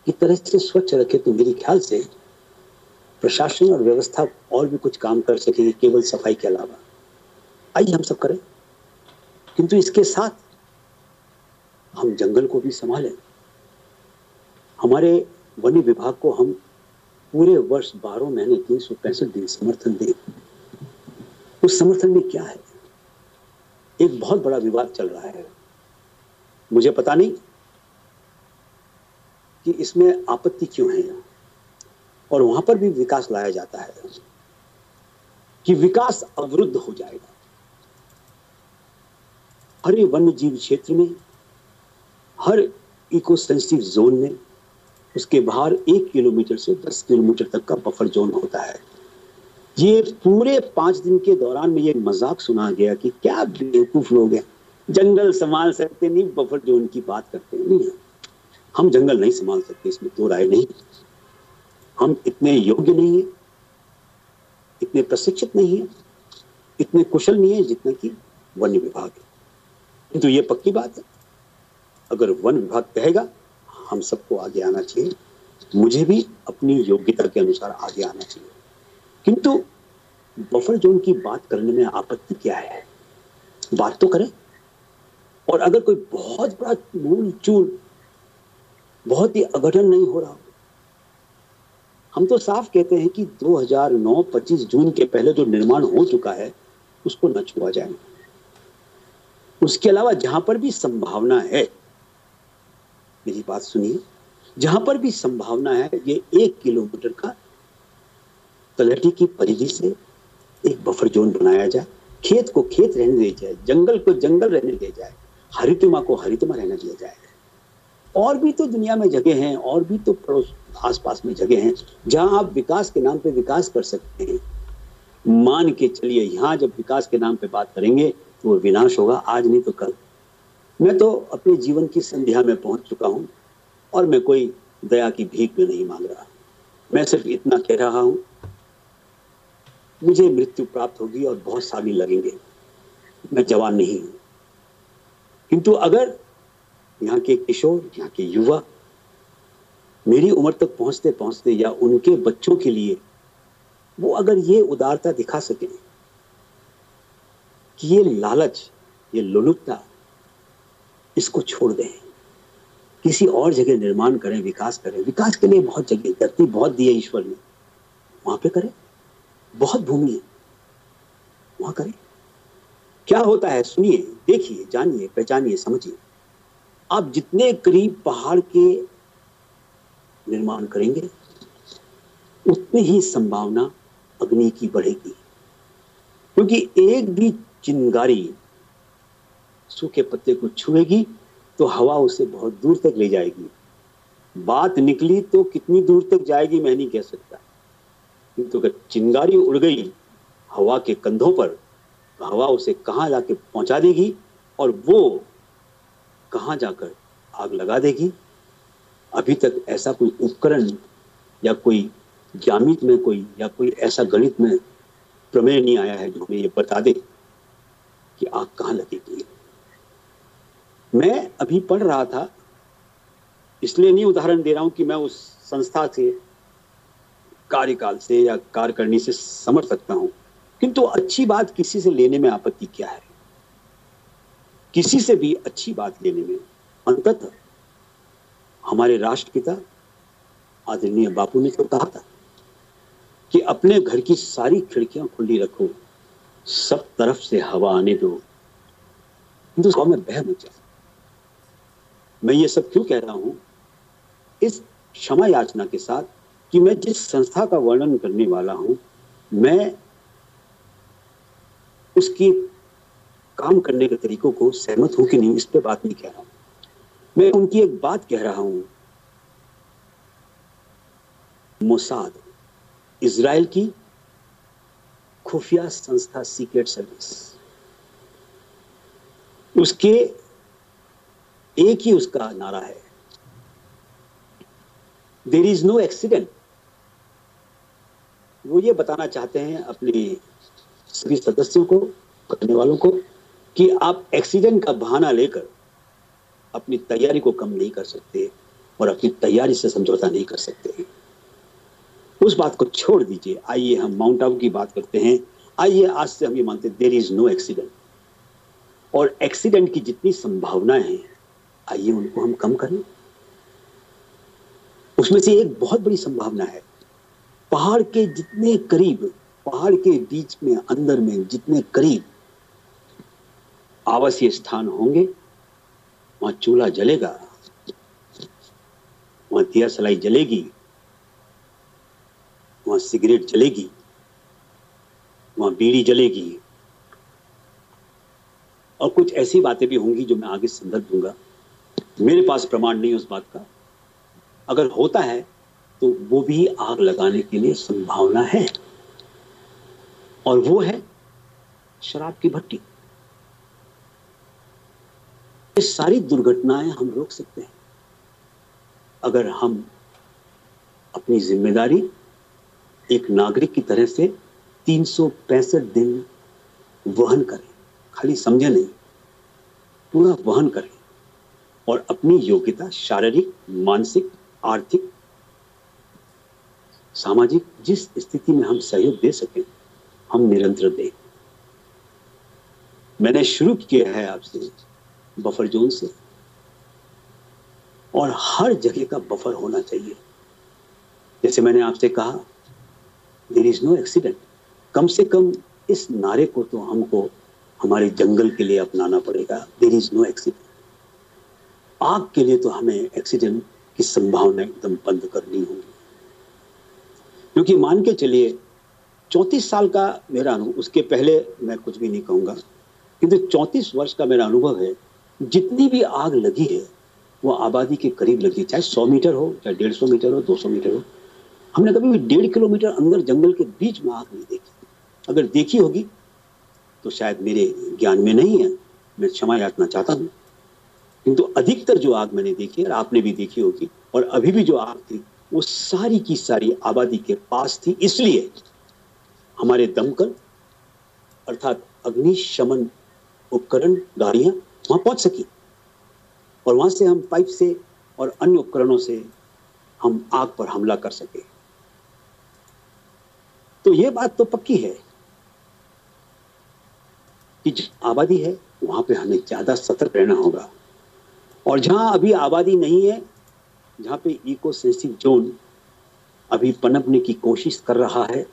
की तरह से स्वच्छ रखे तो मेरे ख्याल से प्रशासन और व्यवस्था और भी कुछ काम कर सकेगी केवल सफ़ाई के अलावा। आइए हम सब करें। किंतु इसके साथ हम जंगल को भी संभालें। हमारे वन विभाग को हम पूरे वर्ष बारह महीने तीन सौ पैंसठ दिन समर्थन दें। उस समर्थन में क्या है? एक बहुत बड़ा विवाद चल रहा है। मुझे पता नहीं कि इसमें आपत्ति क्यों है। और वहाँ पर भी विकास लाया जाता है कि विकास अवरुद्ध हो जाएगा। हर वन्य जीव क्षेत्र में, हर इको सेंसिटिव जोन में उसके बाहर एक किलोमीटर से दस किलोमीटर तक का बफर जोन होता है। ये पूरे पाँच दिन के दौरान में ये मज़ाक सुना गया कि क्या बेवकूफ़ लोग हैं। जंगल संभाल सकते नहीं बफर जोन की बात करते नहीं हम जंगल नहीं संभाल सकते, इसमें दो राय नहीं। हम इतने योग्य नहीं है, इतने प्रशिक्षित नहीं है, इतने कुशल नहीं है जितना कि वन विभाग है। तो ये पक्की बात है, अगर वन विभाग कहेगा हम सबको आगे आना चाहिए। मुझे भी अपनी योग्यता के अनुसार आगे आना चाहिए। किंतु बफर जोन की बात करने में आपत्ति क्या है? बात तो करें। और अगर कोई बहुत बड़ा मूल चूल बहुत ही अघटन नहीं हो रहा, हम तो साफ़ कहते हैं कि 2009 25 जून के पहले जो निर्माण हो चुका है, उसको न छुआ जाए। उसके अलावा जहाँ पर भी संभावना है मेरी बात सुनिए। जहाँ पर भी संभावना है, ये एक किलोमीटर का तलहटी की परिधि से एक बफर जोन बनाया जाए। खेत को खेत रहने दिया जाए, जंगल को जंगल रहने दिया जाए, हरितमा को हरितमा रहने दिया जाए। और भी तो दुनिया में जगह हैं, और भी तो पड़ोस, आसपास में जगह हैं, जहाँ आप विकास के नाम पे विकास कर सकते हैं। मान के चलिए, यहाँ जब विकास के नाम पे बात करेंगे तो वो विनाश होगा, आज नहीं तो कल। मैं तो अपने जीवन की संध्या में पहुँच चुका हूँ और मैं कोई दया की भीख में नहीं मांग रहा। मैं सिर्फ़ इतना कह रहा हूँ, मुझे मृत्यु प्राप्त होगी और बहुत साल लगेंगे। मैं जवान नहीं हूँ। किंतु अगर यहाँ के किशोर, यहाँ के युवा मेरी उम्र तक पहुँचते पहुँचते या उनके बच्चों के लिए वो अगर ये उदारता दिखा सके कि ये लालच, ये लुलुपता इसको छोड़ दें। किसी और जगह निर्माण करें, विकास करें। विकास के लिए बहुत जगह, धरती बहुत दी है ईश्वर ने। वहाँ पे करें। बहुत भूमि है। वहाँ करें। क्या होता है? सुनिए, देखिए, जानिए, पहचानिए, समझिए। आप जितने करीब पहाड़ के निर्माण करेंगे, उतनी ही संभावना अग्नि की बढ़ेगी। क्योंकि एक भी चिंगारी सूखे पत्ते को छुएगी तो हवा उसे बहुत दूर तक ले जाएगी। बात निकली तो कितनी दूर तक जाएगी मैं नहीं कह सकता। किंतु अगर चिंगारी उड़ गई हवा के कंधों पर तो हवा उसे कहाँ जाके पहुँचा देगी और वो कहाँ जाकर आग लगा देगी? अभी तक ऐसा कोई उपकरण या कोई ज्यामित में कोई या कोई ऐसा गणित में प्रमेय नहीं आया है जो हमें ये बता दे कि आग कहाँ लगेगी मैं अभी पढ़ रहा था, इसलिए नहीं उदाहरण दे रहा हूँ कि मैं उस संस्था से, कार्यकाल से या कार्यकरणी से समझ सकता हूँ। किंतु अच्छी बात किसी से लेने में आपत्ति क्या है? किसी से भी अच्छी बात लेने में अंततः हमारे राष्ट्रपिता आदरणीय बापू ने तो कहा था कि अपने घर की सारी खिड़कियाँ खुली रखो, सब तरफ़ से हवा आने दो। हिंदुस्तान में बह मच मैं ये सब क्यों कह रहा हूँ? इस क्षमा याचना के साथ कि मैं जिस संस्था का वर्णन करने वाला हूँ, मैं उसकी काम करने के तरीकों को सहमत हूँ कि नहीं, इस पर बात नहीं कह रहा हूँ। मैं उनकी एक बात कह रहा हूँ। मोसाद इसराइल की खुफिया संस्था सीक्रेट सर्विस। उसके एक ही उसका नारा है। देर इज़ नो एक्सीडेंट वो ये बताना चाहते हैं अपने सभी सदस्यों को, करने वालों को, कि आप एक्सीडेंट का बहाना लेकर अपनी तैयारी को कम नहीं कर सकते और अपनी तैयारी से समझौता नहीं कर सकते। उस बात को छोड़ दीजिए। आइए हम माउंट आबू की बात करते हैं। आइए आज से हम ये मानते देर इज़ नो एक्सीडेंट और एक्सीडेंट की जितनी संभावनाएँ हैं आइए उनको हम कम करें। उसमें से एक बहुत बड़ी संभावना है। पहाड़ के जितने करीब, पहाड़ के बीच में, अंदर में जितने करीब आवासीय स्थान होंगे, वहाँ चूल्हा जलेगा, वहाँ दिया सलाई जलेगी, वहाँ सिगरेट जलेगी, वहाँ बीड़ी जलेगी। और कुछ ऐसी बातें भी होंगी जो मैं आगे संदर्भ दूँगा। मेरे पास प्रमाण नहीं उस बात का। अगर होता है तो वो भी आग लगाने के लिए संभावना है। और वो है शराब की भट्टी। ये सारी दुर्घटनाएँ हम रोक सकते हैं। अगर हम अपनी ज़िम्मेदारी एक नागरिक की तरह से तीन सौ पैंसठ दिन वहन करें, खाली समझे नहीं, पूरा वहन करें। और अपनी योग्यता, शारीरिक, मानसिक, आर्थिक, सामाजिक, जिस स्थिति में हम सहयोग दे सकें, हम निरंतर दें। मैंने शुरू किया है आपसे बफर जोन से। और हर जगह का बफर होना चाहिए। जैसे मैंने आपसे कहा देर इज़ नो एक्सीडेंट कम से कम इस नारे को तो हमको, हमारे जंगल के लिए अपनाना पड़ेगा। देर इज़ नो एक्सीडेंट आग के लिए तो हमें एक्सीडेंट की संभावना एकदम बंद करनी होगी। क्योंकि मान के चलिए, चौंतीस साल का मेरा अनुभव, उसके पहले मैं कुछ भी नहीं कहूँगा, किंतु चौंतीस वर्ष का मेरा अनुभव है, जितनी भी आग लगी है, वो आबादी के करीब लगी, चाहे सौ मीटर हो, चाहे डेढ़ सौ मीटर हो, दो सौ मीटर हो, हमने कभी भी डेढ़ किलोमीटर अंदर जंगल के बीच में आग नहीं देखी। अगर देखी होगी तो शायद मेरे ज्ञान में नहीं है, मैं क्षमा याचना चाहता हूँ। किंतु अधिकतर जो आग मैंने देखी, और आपने भी देखी होगी, और अभी भी जो आग थी, वो सारी की सारी आबादी के पास थी, इसलिए हमारे दमकल, अर्थात अग्निशमन उपकरण गाड़ियाँ वहाँ पहुँच सकी। और वहाँ से हम पाइप से और अन्य उपकरणों से हम आग पर हमला कर सके। तो ये बात तो पक्की है कि आबादी है, वहाँ पे हमें ज़्यादा सतर्क रहना होगा। और जहाँ अभी आबादी नहीं है, जहाँ पे इको सेंसिटिव जोन अभी पनपने की कोशिश कर रहा है,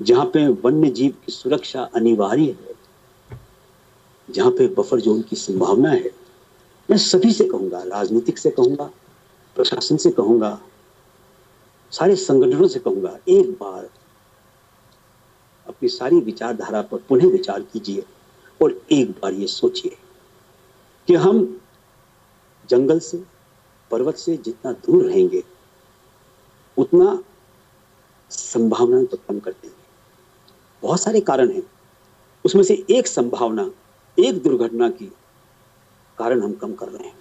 जहाँ पे वन्य जीव की सुरक्षा अनिवार्य है, जहाँ पे बफर जोन की संभावना है, मैं सभी से कहूँगा, राजनीतिक से कहूँगा, प्रशासन से कहूँगा, सारे संगठनों से कहूँगा, एक बार अपनी सारी विचारधारा पर पुनः विचार कीजिए और एक बार ये सोचिए कि हम जंगल से, पर्वत से जितना दूर रहेंगे, उतना संभावना तो कम कर देंगे। बहुत सारे कारण हैं। उसमें से एक संभावना, एक दुर्घटना की कारण हम कम कर रहे हैं।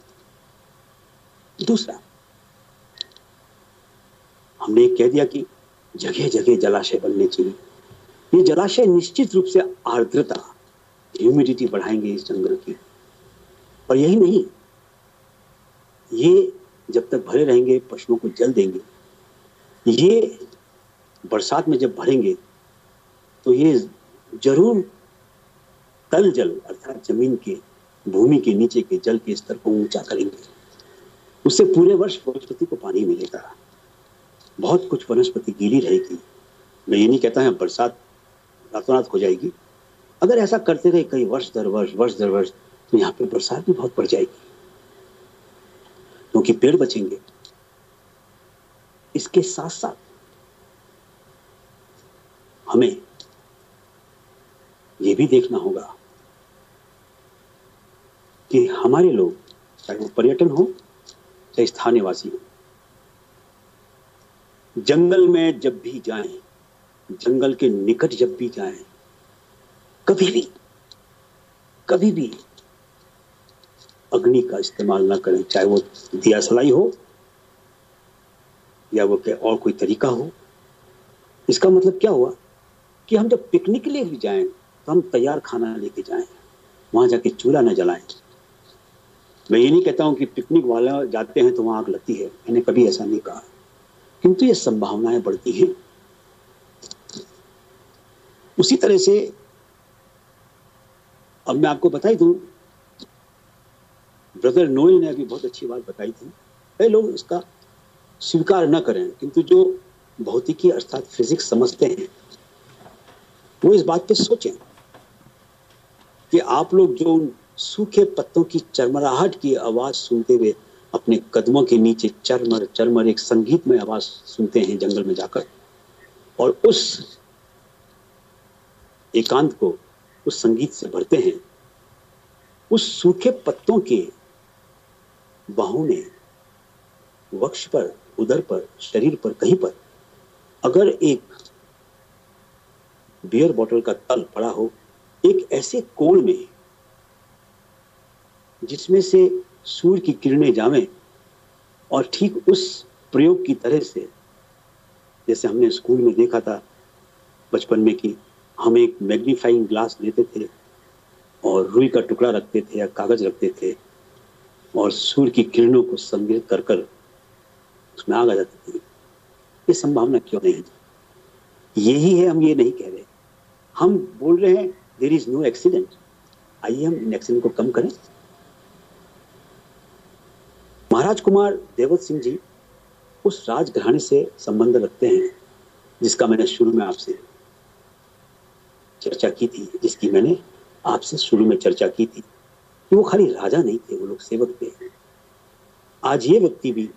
दूसरा, हमने कह दिया कि जगह जगह जलाशय बनने चाहिए। ये जलाशय निश्चित रूप से आर्द्रता ह्यूमिडिटी बढ़ाएँगे इस जंगल की। और यही नहीं ये जब तक भरे रहेंगे, पशुओं को जल देंगे। ये बरसात में जब भरेंगे तो ये ज़रूर तल जल, अर्थात ज़मीन के, भूमि के नीचे के जल के स्तर को ऊँचा करेंगे। उससे पूरे वर्ष वनस्पति को पानी मिलेगा। बहुत कुछ वनस्पति गीली रहेगी। मैं ये नहीं कहता है बरसात रातों रात हो जाएगी। अगर ऐसा करते रहे कई वर्ष, दर वर्ष वर्ष, दर वर्ष तो यहाँ पे बरसात भी बहुत पड़ जाएगी। क्योंकि पेड़ बचेंगे। इसके साथ साथ हमें यह भी देखना होगा कि हमारे लोग, चाहे वो पर्यटन हो, चाहे स्थानीय वासी हो, जंगल में जब भी जाएँ, जंगल के निकट जब भी जाएँ, कभी भी कभी भी अग्नि का इस्तेमाल ना करें, चाहे वो दिया सलाई हो या वो और कोई तरीका हो। इसका मतलब क्या हुआ? कि हम जब पिकनिक के लिए भी जाएँ तो हम तैयार खाना लेके जाएँ, वहाँ जाके चूल्हा न जलाएँ। मैं ये नहीं कहता हूँ कि पिकनिक वाला जाते हैं तो वहाँ आग लगती है, मैंने कभी ऐसा नहीं कहा। किंतु ये संभावनाएँ बढ़ती हैं। उसी तरह से अब मैं आपको बताई दूँ ब्रदर नोएल ने अभी बहुत अच्छी बात बताई थी। कई लोग इसका स्वीकार न करें, किंतु जो भौतिकी अर्थात फिजिक्स समझते हैं, वो इस बात पे सोचें कि आप लोग जो उन सूखे पत्तों की चरमराहट की आवाज़ सुनते हुए अपने कदमों के नीचे चरमर चरमर एक संगीत में आवाज़ सुनते हैं जंगल में जाकर, और उस एकांत को उस संगीत से भरते हैं, उस सूखे पत्तों के बाहों में, वक्ष पर उदर पर, शरीर पर, कहीं पर, अगर एक बियर बॉटल का तल पड़ा हो, एक ऐसे कोण में, जिसमें से सूर्य की किरणें जावे और ठीक उस प्रयोग की तरह से, जैसे हमने स्कूल में देखा था, बचपन में कि हम एक मैग्नीफाइंग ग्लास लेते थे और रुई का टुकड़ा रखते थे या कागज़ रखते थे और सूर्य की किरणों को संग्रहित कर कर उसमें आग आ जाती थी। ये संभावना क्यों नहीं है यही है, हम ये नहीं कह रहे। हम बोल रहे हैं देर इज़ नो एक्सीडेंट आइए हम इन एक्सीडेंट को कम करें। महाराज कुमार देवत सिंह जी उस राजघराने से संबंध रखते हैं, जिसका मैंने शुरू में आपसे चर्चा की थी, जिसकी मैंने आपसे शुरू में चर्चा की थी। कि वो खाली राजा नहीं थे, वो लोग सेवक थे। आज ये व्यक्ति भी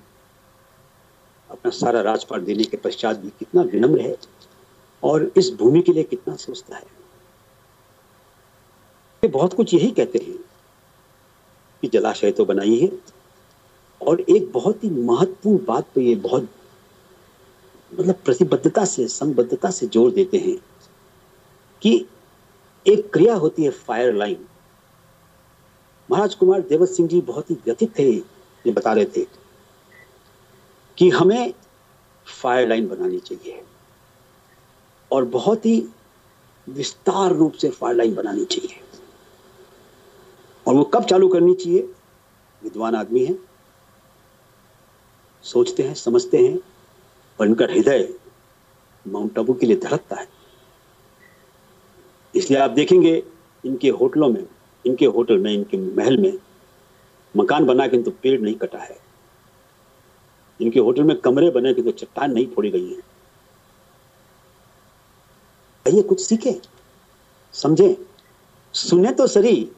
अपना सारा राजपाट देने के पश्चात भी कितना विनम्र है और इस भूमि के लिए कितना सोचता है। ये बहुत कुछ यही कहते हैं कि जलाशय तो बनाई है और एक बहुत ही महत्वपूर्ण बात पे ये बहुत मतलब प्रतिबद्धता से, संबद्धता से ज़ोर देते हैं कि एक क्रिया होती है फायर लाइन महाराज कुमार देवत सिंह जी बहुत ही व्यथित थे, ये बता रहे थे कि हमें फायर लाइन बनानी चाहिए और बहुत ही विस्तार रूप से फायर लाइन बनानी चाहिए। और वो कब चालू करनी चाहिए, विद्वान आदमी है, सोचते हैं, समझते हैं और इनका हृदय माउंट आबू के लिए धड़कता है। इसलिए आप देखेंगे इनके होटलों में इनके होटल में, इनके महल में मकान बना के तो पेड़ नहीं कटा है। इनके होटल में कमरे बने के तो चट्टान नहीं फोड़ी गई है। आइए कुछ सीखे, समझे, सुने तो सही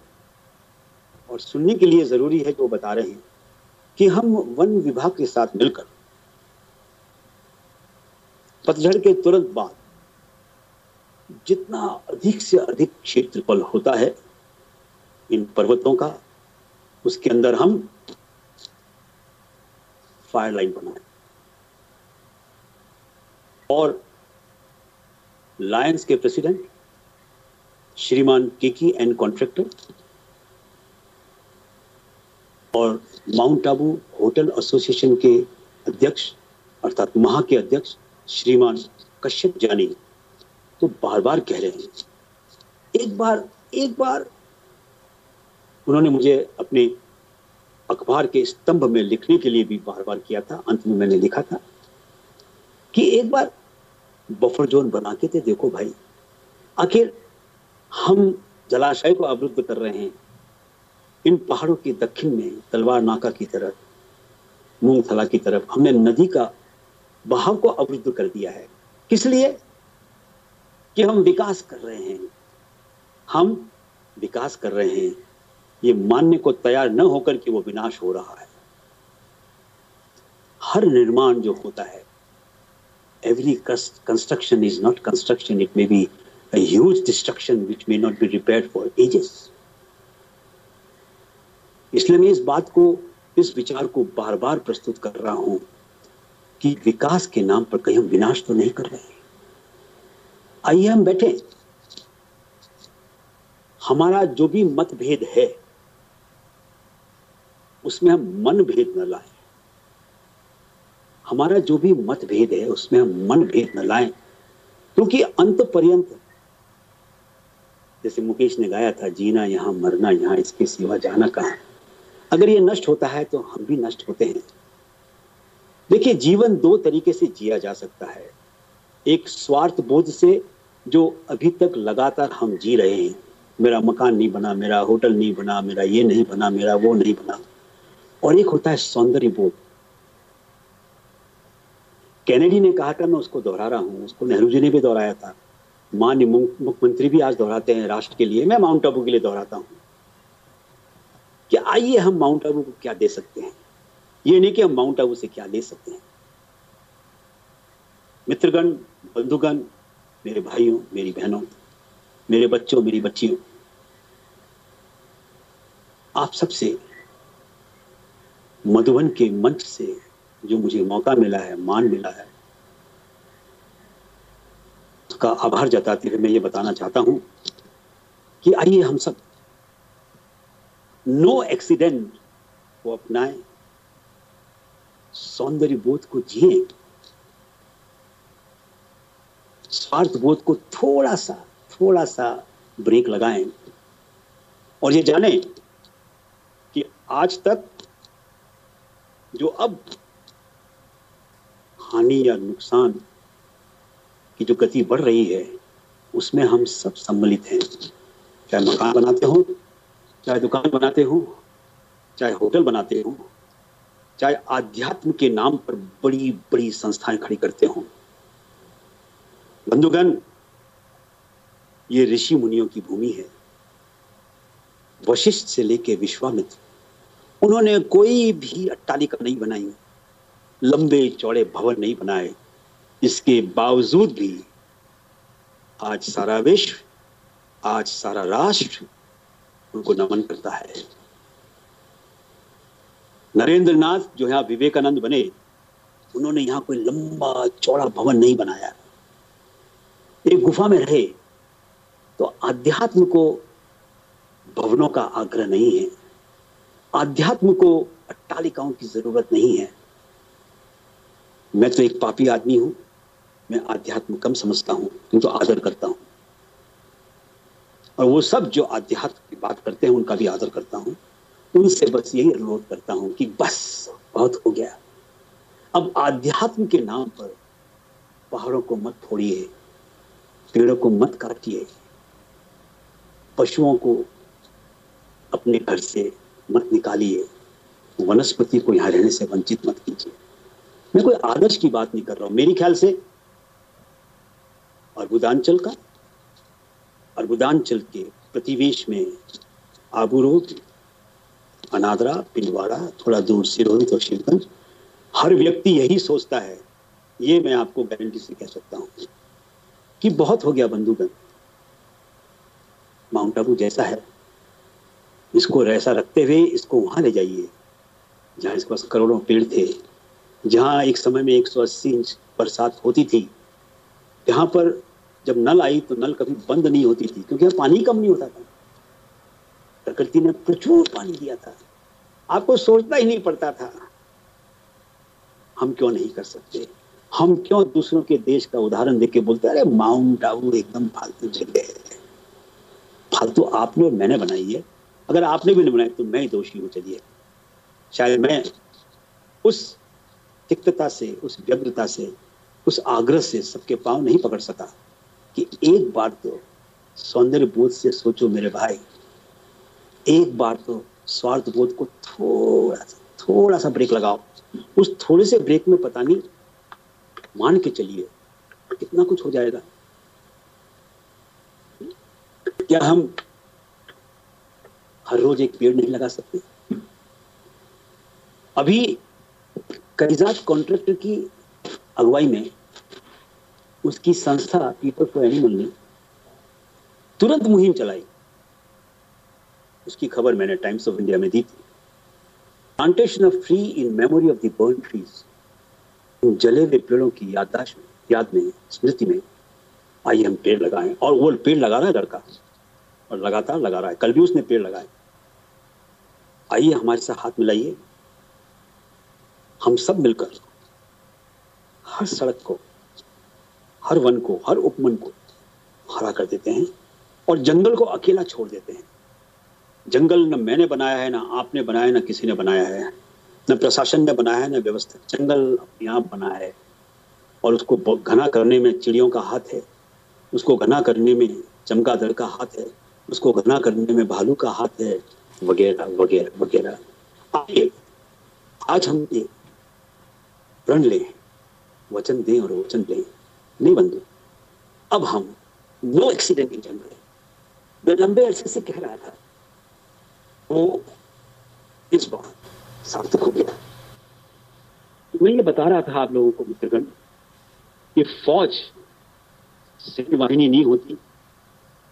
और सुनने के लिए ज़रूरी है वो बता रहे हैं कि हम वन विभाग के साथ मिलकर, पतझड़ के तुरंत बाद जितना अधिक से अधिक क्षेत्रफल होता है इन पर्वतों का, उसके अंदर हम फायर लाइन बनाए। और लायंस के प्रेसिडेंट श्रीमान केकी एंड कॉन्ट्रैक्टर और माउंट आबू होटल एसोसिएशन के अध्यक्ष, अर्थात महा के अध्यक्ष, श्रीमान कश्यप जानी तो बार बार कह रहे हैं। एक बार एक बार उन्होंने मुझे अपने अखबार के स्तंभ में लिखने के लिए भी बार बार किया था। अंत में मैंने लिखा था कि एक बार बफर जोन बना के थे, देखो भाई। आखिर हम जलाशय को अवरुद्ध कर रहे हैं। इन पहाड़ों के दक्षिण में, तलवार नाका की तरफ़ मूंगथला की तरफ़, हमने नदी का बहाव को अवरुद्ध कर दिया है। किस लिए? कि हम विकास कर रहे हैं। हम विकास कर रहे हैं। ये मानने को तैयार न होकर कि वो विनाश हो रहा है। हर निर्माण जो होता है every construction is not construction it may be huge destruction which may not be repaired for ages. इसलिए मैं इस बात को, इस विचार को बार बार प्रस्तुत कर रहा हूँ कि विकास के नाम पर कहीं हम विनाश तो नहीं कर रहे आइए हम बैठे। हमारा जो भी मतभेद है उसमें हम मन भेद न लाएँ। हमारा जो भी मतभेद है, उसमें हम मन भेद न लाएँ, क्योंकि अंत पर्यंत, जैसे मुकेश ने गाया था, जीना यहाँ, मरना यहाँ, इसके सिवा जाना कहा? अगर ये नष्ट होता है तो हम भी नष्ट होते हैं। देखिए, जीवन दो तरीके से जिया जा सकता है। एक स्वार्थ बोध से, जो अभी तक लगातार हम जी रहे हैं। मेरा मकान नहीं बना, मेरा होटल नहीं बना, मेरा ये नहीं बना, मेरा वो नहीं बना। और एक होता है सौंदर्य बोध। कैनेडी ने कहा था, मैं उसको दोहरा रहा हूँ। उसको नेहरू जी ने भी दोहराया था। मान्य मुख्यमंत्री भी आज दोहराते हैं राष्ट्र के लिए। मैं माउंट आबू के लिए दोहराता हूँ। कि आइए हम माउंट आबू को क्या दे सकते हैं? ये नहीं कि हम माउंट आबू से क्या ले सकते हैं। मित्रगण, बंधुगण, मेरे भाइयों, मेरी बहनों, मेरे बच्चों, मेरी बच्चियों, आप सबसे मधुबन के मंच से जो मुझे मौका मिला है, मान मिला है, उसका आभार जताते हुए मैं ये बताना चाहता हूँ कि आइए हम सब नो एक्सीडेंट को अपनाएँ सौंदर्य बोध को जिए स्वार्थ बोध को थोड़ा सा थोड़ा सा ब्रेक लगाएँ और ये जाने कि आज तक जो अब हानि या नुकसान की जो गति बढ़ रही है, उसमें हम सब सम्मिलित हैं। चाहे मकान बनाते हो, चाहे दुकान बनाते हो, चाहे होटल बनाते हो, चाहे आध्यात्म के नाम पर बड़ी बड़ी संस्थाएँ खड़ी करते हो। बंधुगण, ये ऋषि मुनियों की भूमि है। वशिष्ठ से लेके विश्वामित्र उन्होंने कोई भी अट्टालिका नहीं बनाई, लंबे चौड़े भवन नहीं बनाए। इसके बावजूद भी आज सारा विश्व, आज सारा राष्ट्र उनको नमन करता है। नरेंद्र नाथ जो यहाँ विवेकानंद बने, उन्होंने यहाँ कोई लंबा चौड़ा भवन नहीं बनाया। एक गुफा में रहे तो आध्यात्म को भवनों का आग्रह नहीं है। आध्यात्म को अट्टालिकाओं की ज़रूरत नहीं है। मैं तो एक पापी आदमी हूँ। मैं आध्यात्म कम समझता हूँ। किंतु तो आदर करता हूँ। और वो सब जो आध्यात्म की बात करते हैं, उनका भी आदर करता हूँ। उनसे बस यही अनुरोध करता हूँ कि बस, बहुत हो गया। अब आध्यात्म के नाम पर पहाड़ों को मत फोड़िए, पेड़ों को मत काटिए, पशुओं को अपने घर से मत निकालिए। वनस्पति को यहाँ रहने से वंचित मत कीजिए। मैं कोई आदर्श की बात नहीं कर रहा हूँ, मेरी ख्याल से। अर्बुदांचल का? अर्बुदांचल के प्रतिवेश में आबू रोड अनादरा, पिंडवाड़ा, थोड़ा दूर सिरोहित और शिवगंज, हर व्यक्ति यही सोचता है। ये मैं आपको गारंटी से कह सकता हूँ कि बहुत हो गया बंधुगण। माउंट आबू जैसा है। इसको ऐसा रखते हुए इसको वहाँ ले जाइए। जहाँ इसके पास करोड़ों पेड़ थे, जहाँ एक समय में 180 इंच बरसात होती थी, यहाँ पर जब नल आई तो नल कभी बंद नहीं होती थी, क्योंकि यहाँ पानी कम नहीं होता था। प्रकृति ने प्रचुर पानी दिया था। आपको सोचना ही नहीं पड़ता था, हम क्यों नहीं कर सकते? हम क्यों दूसरों के देश का उदाहरण देके बोलते अरे माउंट आबू एकदम फालतू जगह फालतू आपने और मैंने बनाई है। अगर आपने भी नहीं बनाई तो मैं ही दोषी हूँ, चलिए। शायद मैं उस तिक्तता से, उस व्यग्रता से, उस आग्रह से सबके पाँव नहीं पकड़ सका कि एक बार तो सौंदर्य बोध से सोचो मेरे भाई। एक बार तो स्वार्थ बोध को थोड़ा सा थोड़ा सा ब्रेक लगाओ। उस थोड़े से ब्रेक में पता नहीं मान के चलिए, कितना कुछ हो जाएगा। क्या हम हर रोज एक पेड़ नहीं लगा सकते। अभी कईजात कॉन्ट्रैक्टर की अगुवाई में उसकी संस्था पीपल फॉर एनिमल ने तुरंत मुहिम चलाई। उसकी खबर मैंने टाइम्स ऑफ़ इंडिया में दी थी। Plantation of tree in memory of the burn trees, उन जले हुए पेड़ों की याददाश्त में, याद में, स्मृति में आइए हम पेड़ लगाएँ। और वो पेड़ लगा रहा है लड़का और लगातार लगा रहा है। कल भी उसने पेड़ लगाए। आइए हमारे साथ हाथ मिलाइए। हम सब मिलकर हर सड़क को, हर वन को, हर उपवन को हरा कर देते हैं और जंगल को अकेला छोड़ देते हैं। जंगल न मैंने बनाया है, ना आपने बनाया, ना किसी ने बनाया है। न प्रशासन ने बनाया है, न व्यवस्था। जंगल अपने आप बना है और उसको घना करने में चिड़ियों का हाथ है। उसको घना करने में चमगादड़ का हाथ है। उसको घना करने में भालू का हाथ है। वगैरह वगैरह वगैरह। आइए, आज हम ये प्रण लें, वचन दें और वचन लें। नहीं बंधु, अब हम नो एक्सीडेंट इन जनरल मैं लंबे अरसे से कह रहा था, वो इस बार सार्थक हो गया। मैं ये बता रहा था आप लोगों को, मित्रगण, कि फौज सैन्य वाहिनी नहीं होती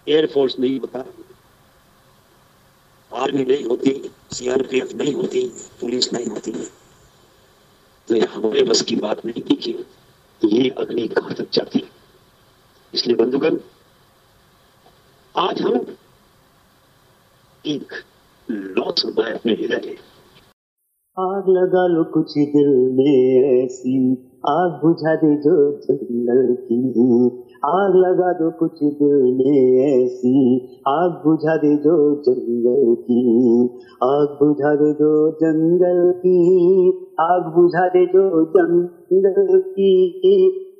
एयरफोर्स नहीं होता आर्मी नहीं होती, सीआरपीएफ नहीं होती, पुलिस नहीं होती। तो ये हमारे बस की बात नहीं थी कि ये अग्नि कहाँ तक जाती। इसलिए बंधुगण, आज हम एक लॉ सुनता है अपने हृदय में आग लगा लो कुछ दिल में ऐसी, आग बुझा दे जो जंगल की। आग लगा दो कुछ दिल में ऐसी। आग बुझा दे जो जंगल की। आग बुझा दे दो जंगल की। आग बुझा दे जो जंगल की।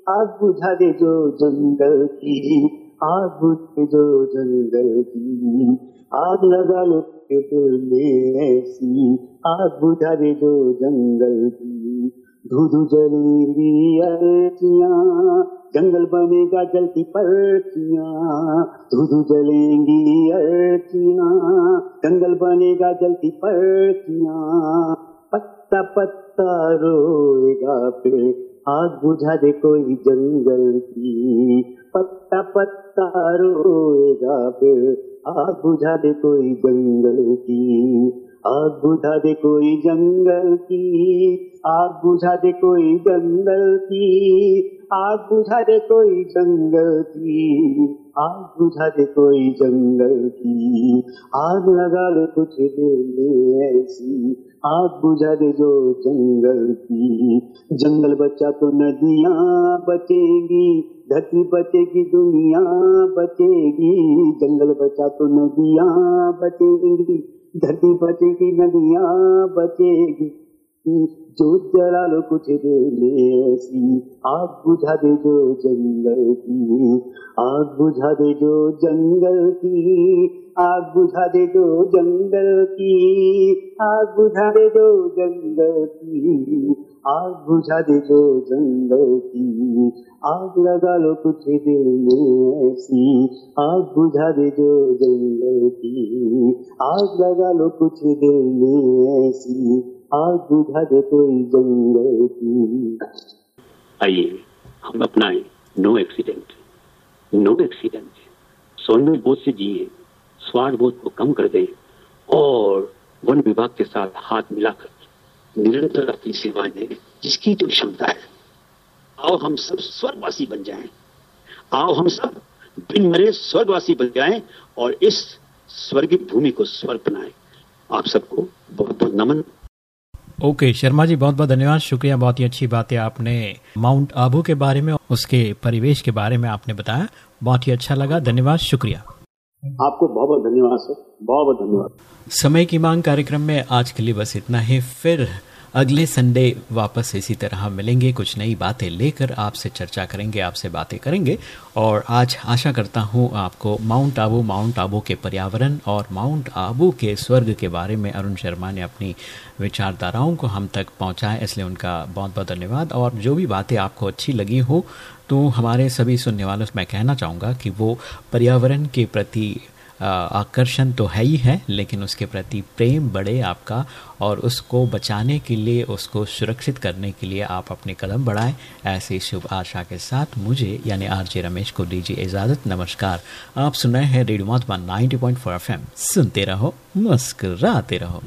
आग बुझा दे जो जंगल की। आग बुझे जो जंगल की। आग लगा लो दिल में ऐसी। आग बुझा दे जो जंगल की। धुधु जलेंगी अर्चियाँ जंगल बनेगा जलती पर्चियाँ, धुधु जलेंगी अर्चियाँ। जंगल बनेगा जलती पर्चियाँ, पत्ता पत्ता रोएगा फिर। आग बुझा दे कोई जंगल की, पत्ता पत्ता रोएगा फिर। आग बुझा दे कोई जंगल की आग बुझा दे कोई जंगल की आग बुझा दे कोई जंगल की आग बुझा दे कोई जंगल की आग बुझा दे कोई जंगल की। आग लगा लो कुछ में ऐसी आग बुझा दे जो जंगल की। जंगल बचा तो नदियाँ बचेगी, धरती बचेगी, दुनिया बचेगी। जंगल बचा तो नदियाँ बचेगी धरती बचेगी नदियाँ बचेगी। जो जला लो कुछ देर ऐसी आग बुझा दे जो जंगल की। आग बुझा दे जो जंगल की। आग बुझा दे जो जंगल की। आग बुझा दे जो जंगल की। आग बुझा दे जो जंगल की। आग लगा लो कुछ दिल में ऐसी आग बुझा दे जो जंगल की। आग लगा लो कुछ दिल में ऐसी आइए, हम अपनाएँ नो एक्सीडेंट। No accident. स्वर्ण बोध से जिए स्वार्थ बोध को कम कर दें और वन विभाग के साथ हाथ मिलाकर निरंतर अपनी सेवाएँ दें, जिसकी जो क्षमता है। आओ हम सब स्वर्गवासी बन जाएँ। आओ हम सब बिन मरे स्वर्गवासी बन जाएँ और इस स्वर्गीय भूमि को स्वर्ग बनाएँ। आप सबको बहुत बहुत नमन। ओके शर्मा जी बहुत बहुत धन्यवाद। शुक्रिया बहुत ही अच्छी बात है आपने माउंट आबू के बारे में उसके परिवेश के बारे में आपने बताया। बहुत ही अच्छा लगा। धन्यवाद शुक्रिया। आपको बहुत बहुत धन्यवाद सर। बहुत बहुत धन्यवाद। समय की मांग कार्यक्रम में आज के लिए बस इतना ही। फिर अगले संडे वापस इसी तरह मिलेंगे। कुछ नई बातें लेकर आपसे चर्चा करेंगे, आपसे बातें करेंगे। और आज आशा करता हूँ आपको माउंट आबू माउंट आबू के पर्यावरण और माउंट आबू के स्वर्ग के बारे में अरुण शर्मा ने अपनी विचारधाराओं को हम तक पहुँचाया, इसलिए उनका बहुत बहुत धन्यवाद। और जो भी बातें आपको अच्छी लगी हो तो हमारे सभी सुनने वालों से मैं कहना चाहूँगा कि वो पर्यावरण के प्रति आकर्षण तो है ही है, लेकिन उसके प्रति प्रेम बढ़े आपका, और उसको बचाने के लिए, उसको सुरक्षित करने के लिए आप अपने कदम बढ़ाएँ। ऐसी शुभ आशा के साथ मुझे, यानी आरजे रमेश को दीजिए इजाज़त, नमस्कार। आप सुन रहे हैं रेडियो मधुबन 90.4 एफएम। सुनते रहो, मुस्कराते रहो।